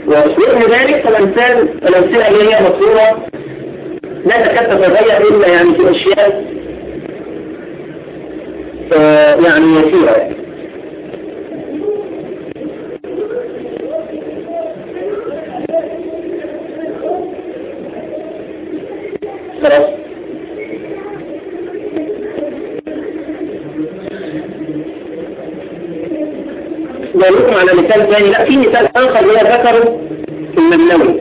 وبإذن ذلك فالأمثال الأمثلة اللي هي مطلوبة لا تكاد تتغير إلا يعني في أشياء يعني يسيرة. خلاص لكم على مثال ثاني. لا في مثال آخر هو ذكره في المنوي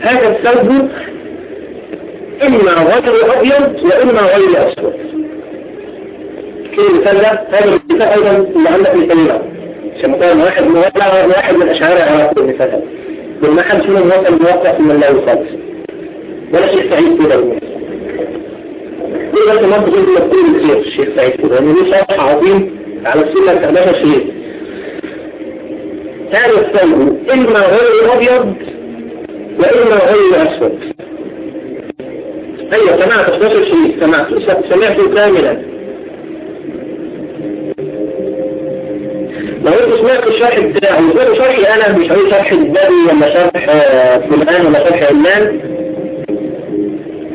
هذا الثوب إما غير أبيض وإما غير أسود. كيف المثال ده هذا المثال أيضا اللي عندك مثالين عشان مثلا واحد موقع واحد من الأشعار على كل مثال وما حدش منهم وصل موقع في المنوي خالص. ولا شيء سعيد كده كل بس ما تقول لك كل الشيخ الشيخ سعيد كده يعني ليه شرح عظيم على السنة 11 شيخ هذا الثوب إما غير أبيض وإما غير أسود أيوة سمعت 11 شيء سمعت سمعت كاملا لو انت سمعت الشرح بتاعه غير شرحي أنا مش هقول شرح البابي ولا شرح فلان ولا شرح علان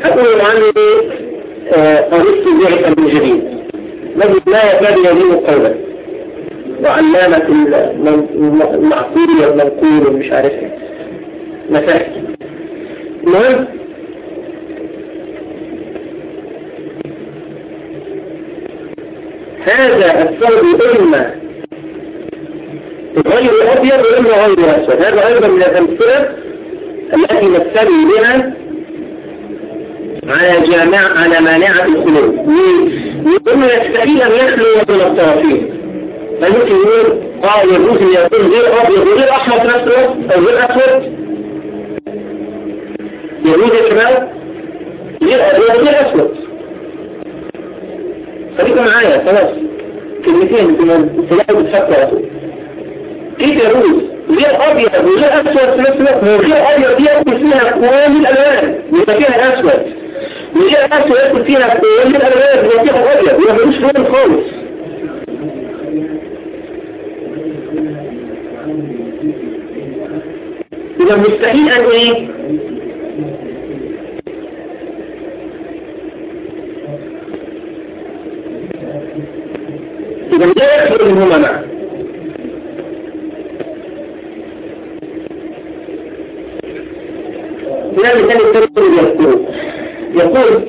هقول عني بعثة من جديد. الذي لا يكاد يلين قولا وعلامة المعقول والمنقول ومش عارف مساحة المهم هذا الثوب إما غير أبيض وإما غير أسود. هذا أيضا من الأمثلة التي نستوي بها على جامع على مانعة الخلود يقول يستحيل أن يخلو من الطرفين فممكن يقول آه يجوز أن يكون غير ابيض وغير احمر في نفس الوقت أو غير أسود. يجوز يا شباب غير ابيض وغير أسود. خليكم معايا خلاص. كلمتين تلاقوا بتفكروا كيف يجوز؟ غير أبيض وغير أسود في نفس الوقت غير ابيض يدخل فيها كل الألوان يبقى فيها الاسود وغير اسود يدخل فيها كل الالوان يبقى فيها الابيض يبقى ملوش لون خالص يبقى مستحيل أن إيه إذا لا يخبر منهما معا هنا مثال التركي يقول يقول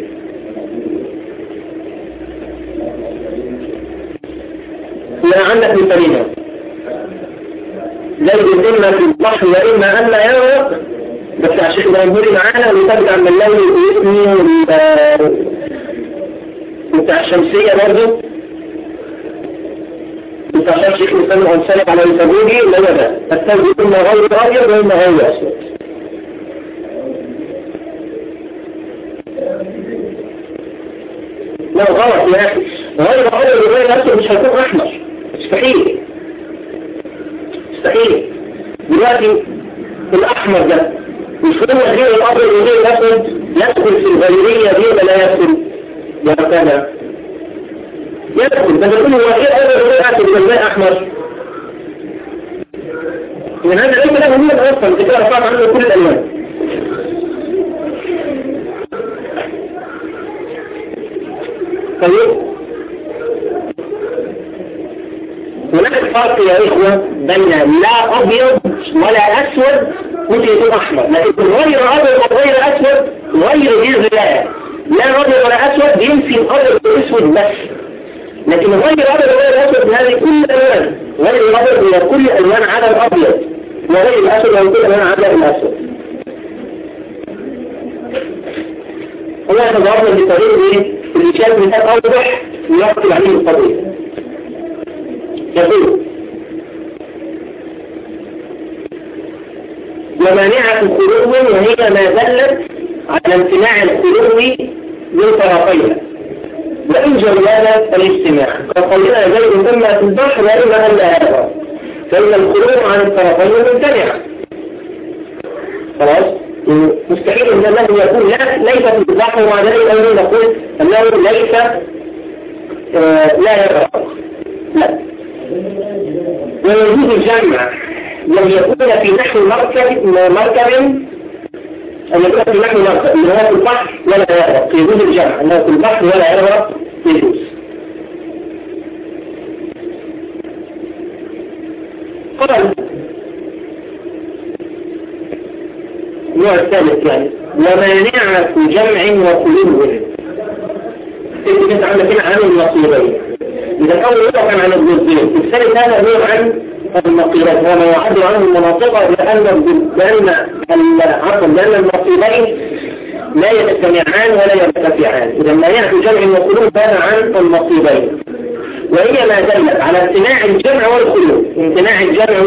لا عندك مثالين زيد إما في البحر وإما أن لا يغرق بس عشان ينبري معانا ويتبع من اللون واسمي بتاع الشمسية برضه بتاع شيخ الإسلام الأنساني على الفابوجي اللي هو ده التوجيه إما غير أبيض وإما غير أسود لا غلط يا أخي غير أبيض وغير أسود مش هيكون أحمر. مستحيل. مستحيل. دلوقتي الأحمر ده مش هو غير الأبيض وغير الأسود؟ يدخل في الغيرية دي ولا لا يدخل؟ يا كذا يدخل بس يكون هو غير أبيض وغير أسود ولا أحمر. من هذا العلم له من أصلا كده رفعت عنه كل الألوان. طيب. هناك فرق يا إخوة بين لا أبيض ولا أسود ممكن يكون أحمر لكن غير أبيض وغير أسود غير غير لا لا أبيض ولا أسود يمكن أبيض وأسود بس لكن غير أبيض وغير أسود هذه كل الألوان غير الأبيض هي كل الألوان على الأبيض وغير الأسود هو كل الألوان على الأسود الله يتضرر بطريقة إيه؟ اللي شاف مثال أوضح ويقتل عليه القضية. يقول ومانعة الخلو وهي ما دلت على امتناع الخلو من طرفيها. وإن جوانا الاجتماع. فقلنا زيد إما في البحر وإما أن هذا فإن الخلو عن الطرفين ممتنع خلاص؟ مستحيل إن الله يكون لا ليس في البحر ذلك أيضا نقول أنه ليس آه لا يرى لا. ويجوز الجمع لم يكون في نحو مركب مركب أن يكون في نحو مركب اللي هو في البحر ولا يغرق يجوز الجمع أنه في البحر ولا يغرق يجوز. قال النوع الثالث يعني. ومانعة جمع وخلو انت عندك هنا عن النصيبين. أول نوع كان عن الجزئين الثالث هذا نوع عن النقيضات وما يعبر عنه المناطق لأن لأن عفوا لأن النقيضين لا يجتمعان ولا يرتفعان. إذا ما يأتي جمع وخلود هذا عن النقيضين وهي ما دلت على امتناع الجمع والخلود امتناع الجمع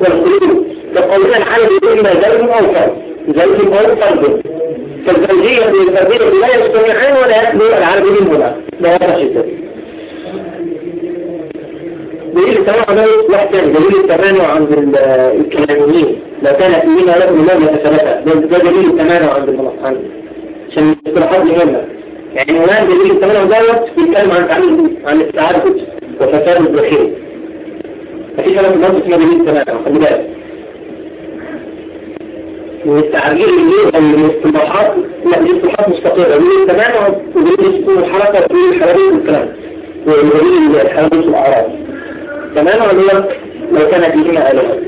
والخلود كقولنا الحالة إما زوج أو فرد زوج أو فرد فالزوجية والفردية لا يجتمعان ولا يخلو العرب منهما لا يرشد دليل التمانع ده تاني دليل التمانع عند ال- الكلاميين. لو كان فيهما لكم لم يتثبتا ده ده دليل التمانع عند المنصحين عشان الاصطلاحات مهمة يعني هناك دليل التمانع دوت بيتكلم عن تعليم عن التعدد وفساد الداخلي مفيش حاجة في النص اسمها دليل التمانع خلي بالك. والتعبير اللي من الاصطلاحات لا دي اصطلاحات مستقرة دليل التمانع ودليل الحركة ودليل الحرارة والكلام. ودليل الحرارة والأعراض تمام ولا لو كان فيهما آلهة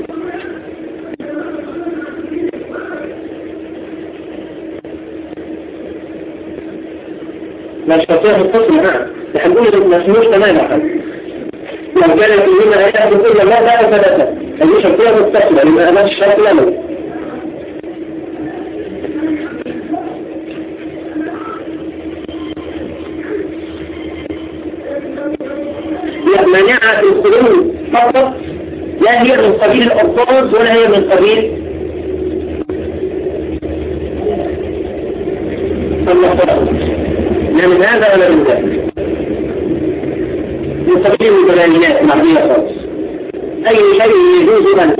مش شرطية متصلة نعم. نحن نقول ما اسموش تماما. لو كان فيهما آلهة بكل الله لا ثلاثة هذه شرطية متصلة. لما أمام الشرط له الخلول فقط لا هي من قبيل الألفاظ ولا هي من قبيل لا من هذا ولا من ذاك من قبيل البيانات العربية خالص. أي شيء يجوز أن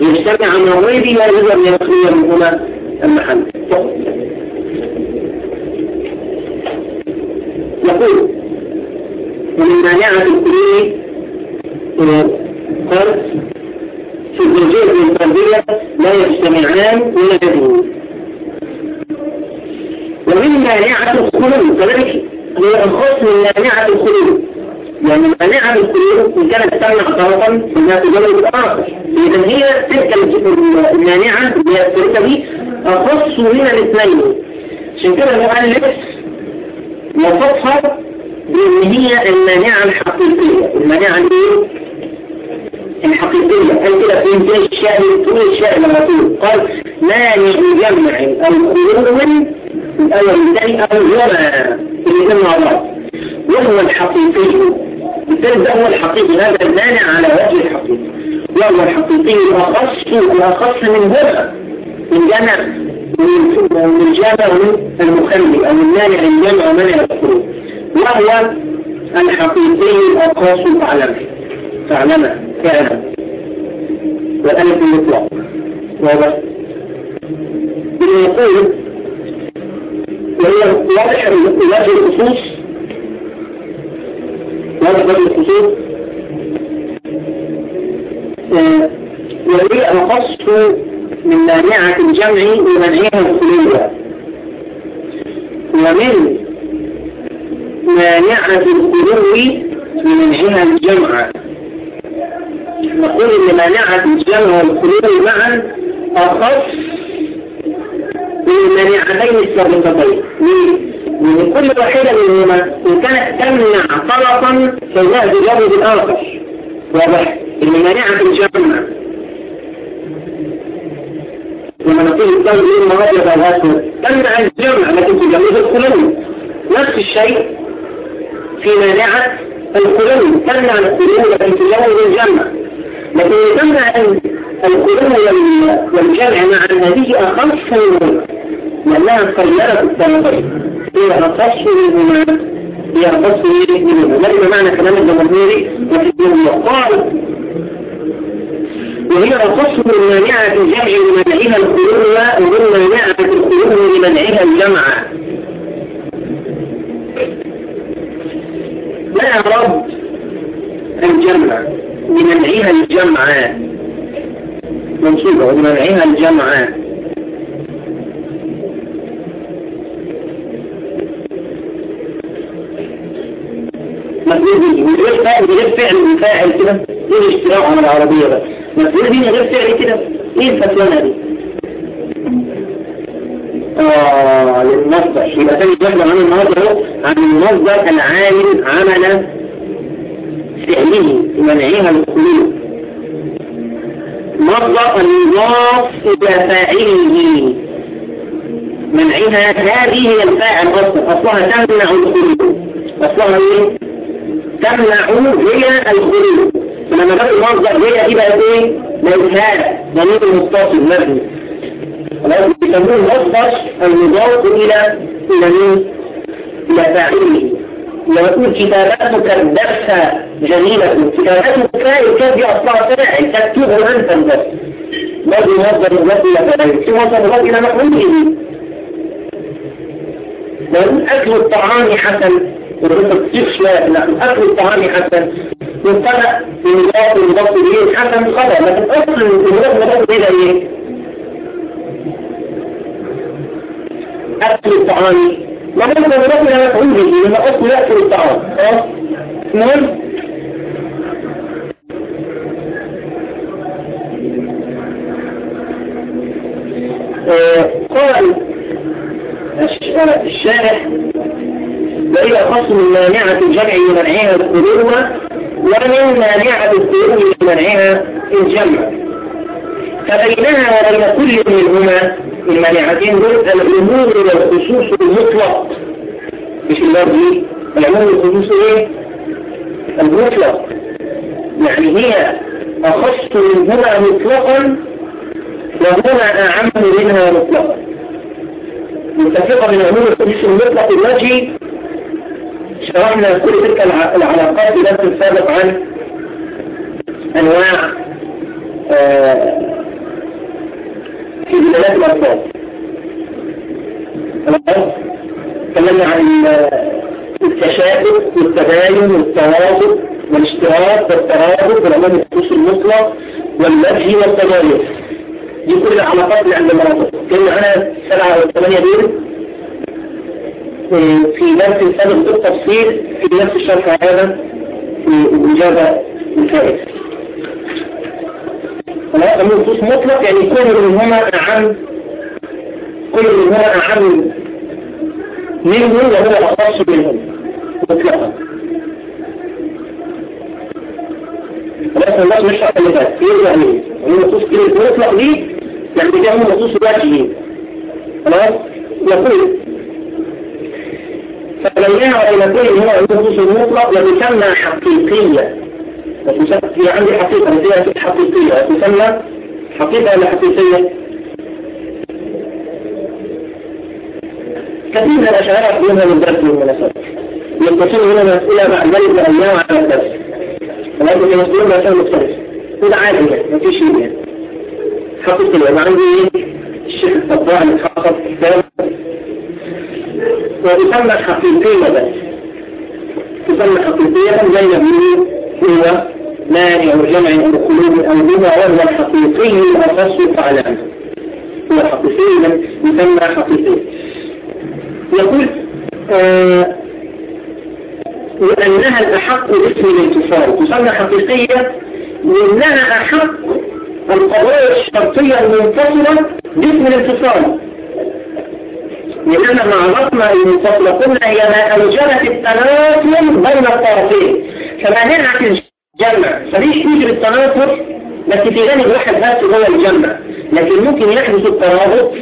يجتمع من غيره لا يجوز أن يخلي منهما المحل يقول ومن مانعة الكلية قال في الزوجية والتربية لا يجتمعان ولا يدعون. ومن مانعة الخلود كذلك هي الخصم مانعة الخلود. يعني مانعة الخلود إن كانت تمنع طرفا فإنها تجرب الآخر إذا هي تلك المانعة اللي هي الثالثة دي أخص من الاثنين. عشان كده المؤلف وصفها بأن هي المانعة الحقيقية المانعة الإيه؟ الحقيقية. قال كده في انتهاء الشاهد طول الشاهد لما تقول قال مانع جمع الخلود من الأول الثاني أو هما الاثنين وهو الحقيقي. بالتالي هو الحقيقي. هذا المانع على وجه الحقيقي. وهو الحقيقي الأخص الأخص من هنا من جمع من ومن المخلي أو المانع الجمع ومانع الخلود وهو الحقيقي الأقاص تعلمه تعلمه كان والألف المطلق واضح؟ يقول وهي واضح وجه الخصوص واضح وجه الخصوص. وهي القص من مانعة الجمع ومنعها الخلوة ومن مانعة الخلو بمنعها الجمع. نقول إن مانعة الجمع والخلو معا أخص من المانعتين السابقتين. من كل واحدة منهما إن كانت تمنع طرفا فإنها تجرب الآخر واضح؟ إن مانعة الجمع لما نقول الثاني إيه المواجهة بالهاتف تمنع الجمع لكن تجرب الخلو نفس الشيء في مانعة الخلو تمنع الخلو لكن تجرب الجمع. لكن تمنع الخلو والجمع مع هذه أخص منهما لأنها صيرت الثانيين هي أخص منهما هي أخص منهما. لكن معنى كلام الجمهوري وفي قال وهي أخص من مانعة الجمع لمنعها الخلو ومن مانعة الخلو لمنعها الجمع. لا رد الجمع؟ لمنعها الجمع. منصوبة ومنعها الجمع. مفروض من غير من غير فعل فاعل كده. إيه الاشتراك على العربية بقى مفروض من غير فعل كده. إيه الفتوانة دي؟ آه للمصدر. يبقى تاني واحدة عن النهارده عن المصدر العامل عمل فعله منعها الخلود مصدر المضاف إلى فاعله. منعها هذه هي الفاعل أصلا أصلها تمنع الخلود. أصلها إيه؟ تمنع هي الخلود. لما بقى المصدر هي دي إيه؟ هذا ضمير متصل مبني خلاص بيسموه المصدر المضاف إلى إلى مين؟ إلى فاعله. لما تقول كتاباتك الدرس جميلة. كتاباتك الكتاب دي أصلها فاعل تكتبه أنت الدرس برضه مصدر مضاف إلى فاعل في مصدر مضاف إلى مفعول به لو أكل الطعام حسن. والرزق شوية لا أكل الطعام حسن. مبتدأ في مضاف المضاف إليه حسن خبر. لكن أصل المضاف مضاف إليه إيه؟ أكل الطعام ما ممكن مضاف إلى مفعول به لما أصل يأكل الطعام. خلاص؟ المهم قال الشارح وإلى خصم مانعة الجمع لمنعها الخلوة ومن مانعة الخلوة لمنعها الجمع. فبينها وبين كل منهما المانعتين دول العموم والخصوص المطلق. مش اللفظي العموم والخصوص إيه؟ المطلق. يعني هي أخص منهما مطلقا وهنا أعم منها مطلقا. متفقة من عموم الخصوص المطلق الوجهي. شرحنا كل تلك العلاقات في درس السابق عن أنواع في تكلمنا عن التشابه والتباين والتوافق والاشتراك والترابط والعموم الخصوص المطلق والوجه والتجارب دي كل العلاقات اللي عند المناطق كنا عنها سبعة أو ثمانية دول في درس السابق بالتفصيل في نفس الشرح هذا في الإجابة الفائزة خلاص نصوص مطلق يعني كل منهما أعم كل منهما أعم منه وهو أخص منهم مطلقا. خلاص الناس مش عارف اللي فات يرجع ليه النصوص كلمة مطلق دي يعني دي هم نصوص وجهيين خلاص يقول فبينها وبين كل هو النصوص المطلق وتسمى حقيقية هي عندي حقيقة هي حقيقية تسمى حقيقة ولا حقيقية كثير من الأشعار يقولونها من درس المناسبات يتصل هنا مسؤولة مع ذلك بأيام على الدرس ولكن يمثلون مسألة مختلفة وده عادي ما في شيء يعني حقيقية أنا عندي الشيخ الطباع اللي حقق كتاب وتسمى حقيقية بس تسمى حقيقية زي ما بيقول هو مانع جمع القلوب بما وهو الحقيقي الأخص فعلا هو حقيقي يسمى حقيقي. يقول آه وأنها الأحق باسم الانتصار. تسمى حقيقية لأنها أحق القضايا الشرطية المنفصلة باسم الانتصار. لأننا مع عرفنا المنفصلة قلنا هي ما أوجبت التناسل بين الطرفين. فمانعة الجمع فليش توجب التناسل بس في جانب واحد بس هو الجمع لكن ممكن يحدث الترابط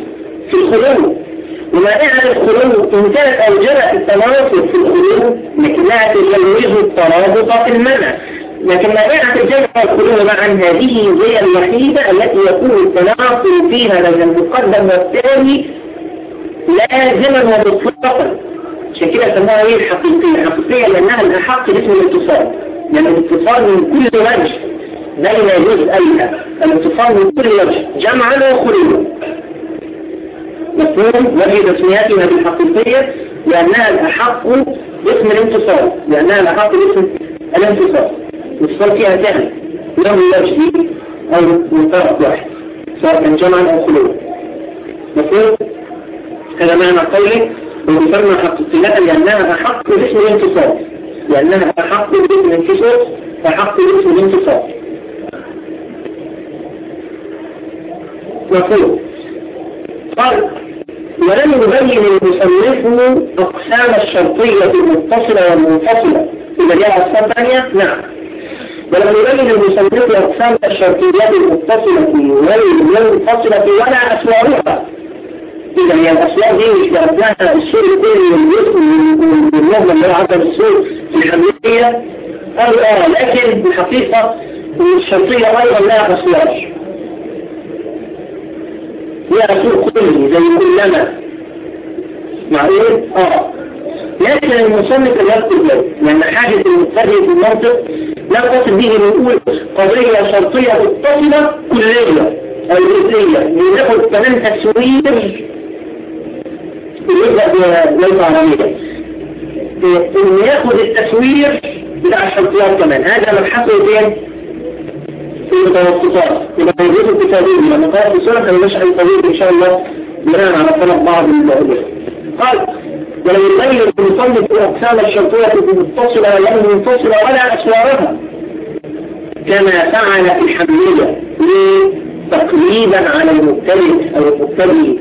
في الخلو. ومانعة الخلو إن كانت أوجبت التناسل في الخلو لكنها تجوز الترابط في المنع. لكن مانعة الجمع والخلو معا هذه هي الوحيدة التي يكون التناسل فيها بين المقدم والثاني لازما ومطلقا. عشان كده سموها إيه؟ الحقيقية الحقيقية لأنها الأحق باسم الاتصال لأن الاتصال من كل وجه يجوز أيها الاتصال من كل وجه جمعا وخلوا مفهوم؟ وجه تسمياتها بالحقيقية لأنها الأحق باسم الانتصال لأنها الأحق باسم الانتصال الاتصال فيها ثاني له وجه أو من طرف واحد سواء كان جمعا أو خلوا مفهوم؟ هذا معنى قوله وتسمى حقيقية لأنها أحق باسم الانتصار. لأنها أحق باسم الانتصار أحق باسم الانتصار. نقول قال ولم يبين المصنف أقسام الشرطية المتصلة والمنفصلة إذا جاء أقسام ثانية؟ نعم. ولم يبين المصنف أقسام الشرطيات المتصلة والمنفصلة ولا أسوارها إذا هي الأسواق دي مش بأبناها السور الثاني والجسم والنظم اللي هو عدد السور في الحملية قالوا آه لكن الحقيقة الشرطية أيضا لها أسواق. لها سور كلي زي كلما معقول؟ آه. لكن المصنف لا يكتب ذلك لأن حاجة المبتدئ في المنطق لا تصل به نقول قضية شرطية متصلة كلية أو جزئية. ناخد كمان تسوير يبدأ بليس عربية إن ياخد التسوير بتاع الشرطيات كمان هذا مبحثه فين؟ في المتوسطات يبقى يجوز الكتابين لما قال في سورة هنمشي أي طويل إن شاء الله بناء على طلب بعض الأولى قال ولو يبين المصنف أقسام الشرطية المتصلة ولا منفصلة ولا أسوارها كما فعل في الحملية تقريبا على المبتدئ أو المبتدئ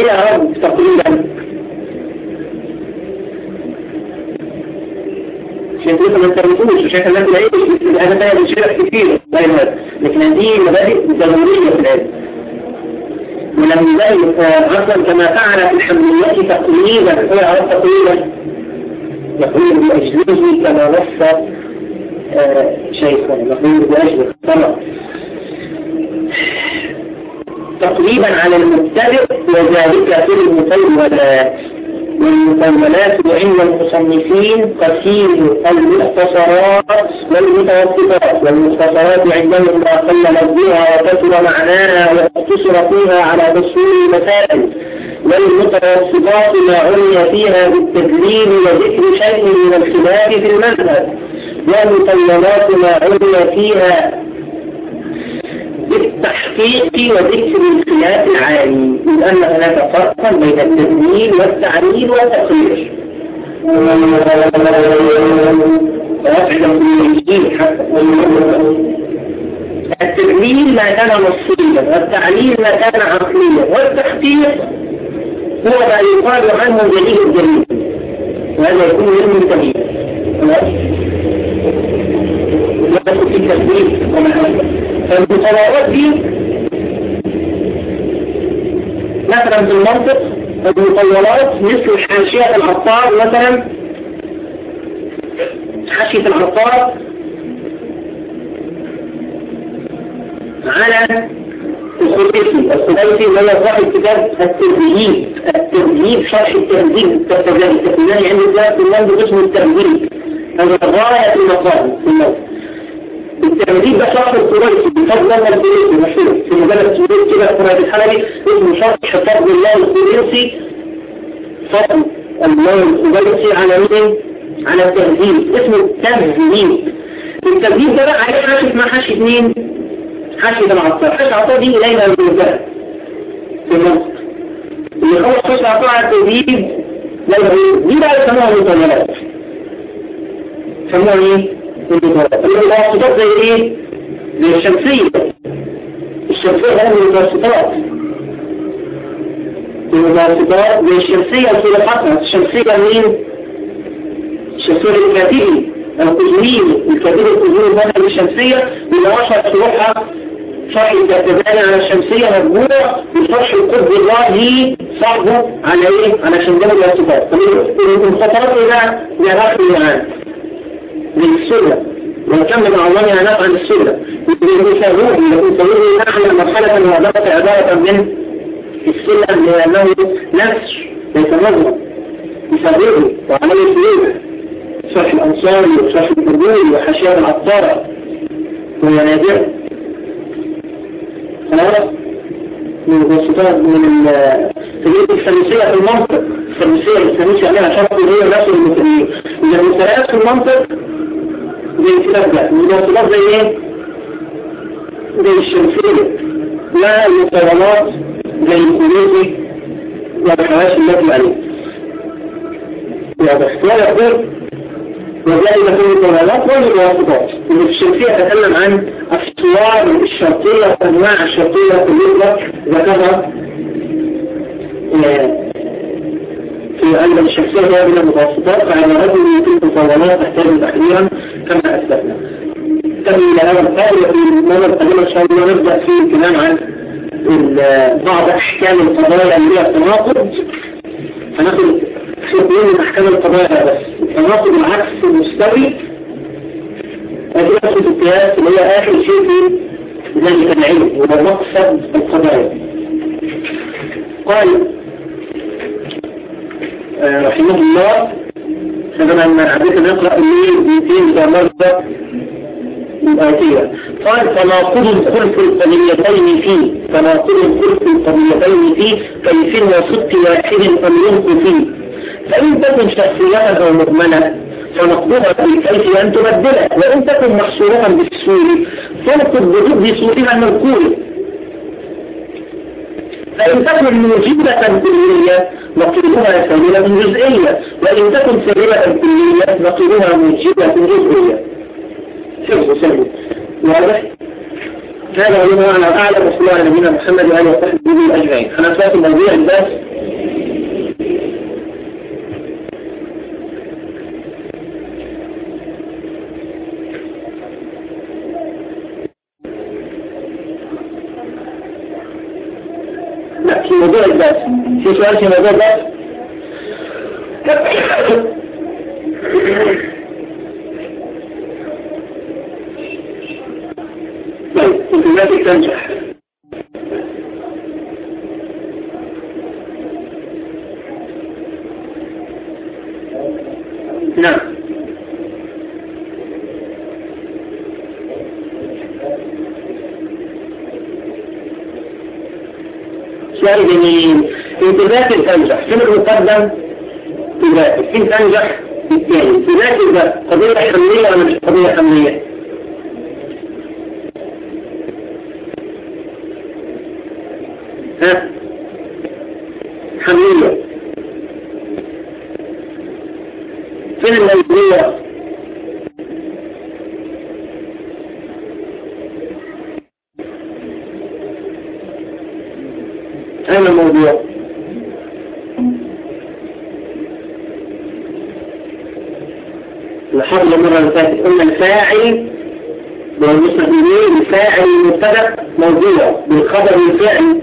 إلى رب تقريبا لسه ما انتبهتوش وشايف الناس لا يجب هذا ده بيشرح كتير. لكن هذه مبادئ ضرورية في العلم. ولم يبين عصرا كما فعل في الحمليات تقريبا هو عرف تقريبا. يقول بأجله كما نص شيخنا يقول بأجله. طبعا تقريبا على المبتدئ وذلك في المطولات والمطولات وعند المصنفين قسيم المختصرات والمتوسطات. والمختصرات عندهم ما قل لفظها وكثر معناها واقتصر فيها على تصوير المسائل. والمتوسطات ما عني فيها بالتدليل وذكر شيء من الخلاف في المذهب. والمطولات ما عني فيها بالتحقيق وذكر الخلاف العالي لأن هناك فرقا بين التدليل والتعليل والتقرير. التدليل ما كان نصيا والتعليل ما كان عقليا والتحقيق هو ما يقال عنه دليل الدليل وهذا يكون علم الدليل لا. التدليل فالمطالبات دي مثلا في المنطق المطولات مثل حاشية العطار مثلا. حاشية العطار على الخليسي اللي هو صاحب كتاب الترهيب الترهيب شرح التهذيب التفاجئ التفاجئ عند ذات المنطق اسمه التهذيب هذا غاية في الموت التهذيب ده شرح القريسي بفضل الله القريسي مشهور في مجلد سوريس كده قرية الحلبي اسمه شرح فضل الله القريسي فضل الله القريسي على مين؟ على التهذيب اسمه التهذيب التهذيب ده بقى عليه حاشية اسمها حاشية مين؟ حاشية العطار حاشية العطار دي إلينا بالنسبة في مصر اللي خلص حاشية العطار على التهذيب دي بقى يسموها المطولات يسموها إيه؟ المتوسطات زي إيه؟ زي الشمسية الشمسية هي المتوسطات المتوسطات زي الشمسية الخلافات الشمسية مين؟ الشمسية الكاتبي القزمين الكاتب القزمين المنهج الشمسية اللي وصل شروحها شرح الكتبان على الشمسية مجموعة وشرح القطب الراجي صاحبه على إيه؟ على شمال الوسطات المخاطرات إيه بقى؟ معانا من السنة. ونكمل مع الله يعنات عن السنة. يساويه يساويه نحن مرحلة وعبارة عبارة من السنة لأنه نفس ليس نظر يساويه وعمل يسويه شرح الأنصاري وشرح الكردوي وحاشية العطارة وهي نادرة خلاص؟ من الوسطات من التجربة الخميسية في المنطق. الخميسية الخميسية عليها شرط هي نفس المثلية المثليات في المنطق. زي الكتاب ده المواصلات زي إيه؟ زي الشمسية. لا المطولات زي الكروزي والحواشي التي عليه واضح ولا وذلك في المطولات والمواصلات اللي في الشمسية تتكلم عن الصور الشرطية وانواع الشرطية في اللغة ذكرها في علم الشمسية هي من المتوسطات فعلى رجل يمكن المطولات تحتاج تحريرا كما أسلفنا تم إلى هذا القول وفي المرة القادمة إن شاء الله نبدأ في الكلام عن بعض أحكام القضايا اللي هي التناقض. هناخد خطوين من أحكام القضايا بس التناقض العكس المستوي. ودراسة القياس اللي هي آخر شيء في ذلك العلم وهو مقصد القضايا قال آه، رحمه الله فلما حبيت نقرأ بيتين مرة الآتية قال تناقض الخلف القضيتين فيه تناقض الخلف القضيتين فيه كيف وصدق واحد أم فيه؟ فإن تكن شخصية أو مهملة فنقضها بالكيف أن تبدلها. وإن تكن محصورة بالسور فنقض بضد سورها المذكور. فإن تكن موجبة كلية نقلها سبيلة جزئية. وإن تكن سبيلة كلية نقلها موجبة جزئية. حفظ سبيل واضح؟ هذا هو معنى أعلم على نبينا محمد وآله وصحبه أجمعين. أنا أسألت الموضوع الباس في سؤال في موضوع طيب انتماتك تنجح نعم. سؤال جميل انتباه تنجح؟ فين المقدم؟ تذاكر فين تنجح؟ الثاني تذاكر ده قضية حملية ولا مش قضية حملية ها؟ حملية فين الموضوع أين الموضوع لاحظنا المرة اللي فاتت قلنا الفاعل بالنسبة إليه الفاعل المبتدأ موضوع بالخبر الفعل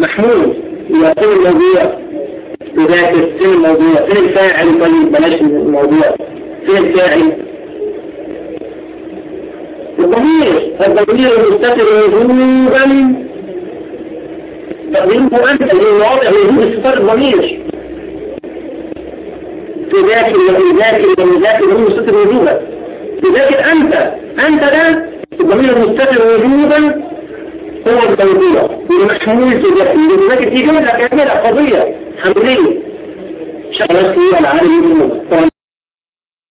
محمول يكون الموضوع يذاكر فين الموضوع فين الفاعل طيب بلاش الموضوع فين الفاعل الضمير الضمير المستتر وجوبا تقديمه أنت للواضع وجود صفات الضمير تذاكر ويذاكر ويذاكر هو مستتر وجوبا تذاكر أنت أنت ده الضمير المستتر وجوبا هو والمحمول تذاكر تذاكر دي جملة كاملة قضية حملية شغلات هي العالم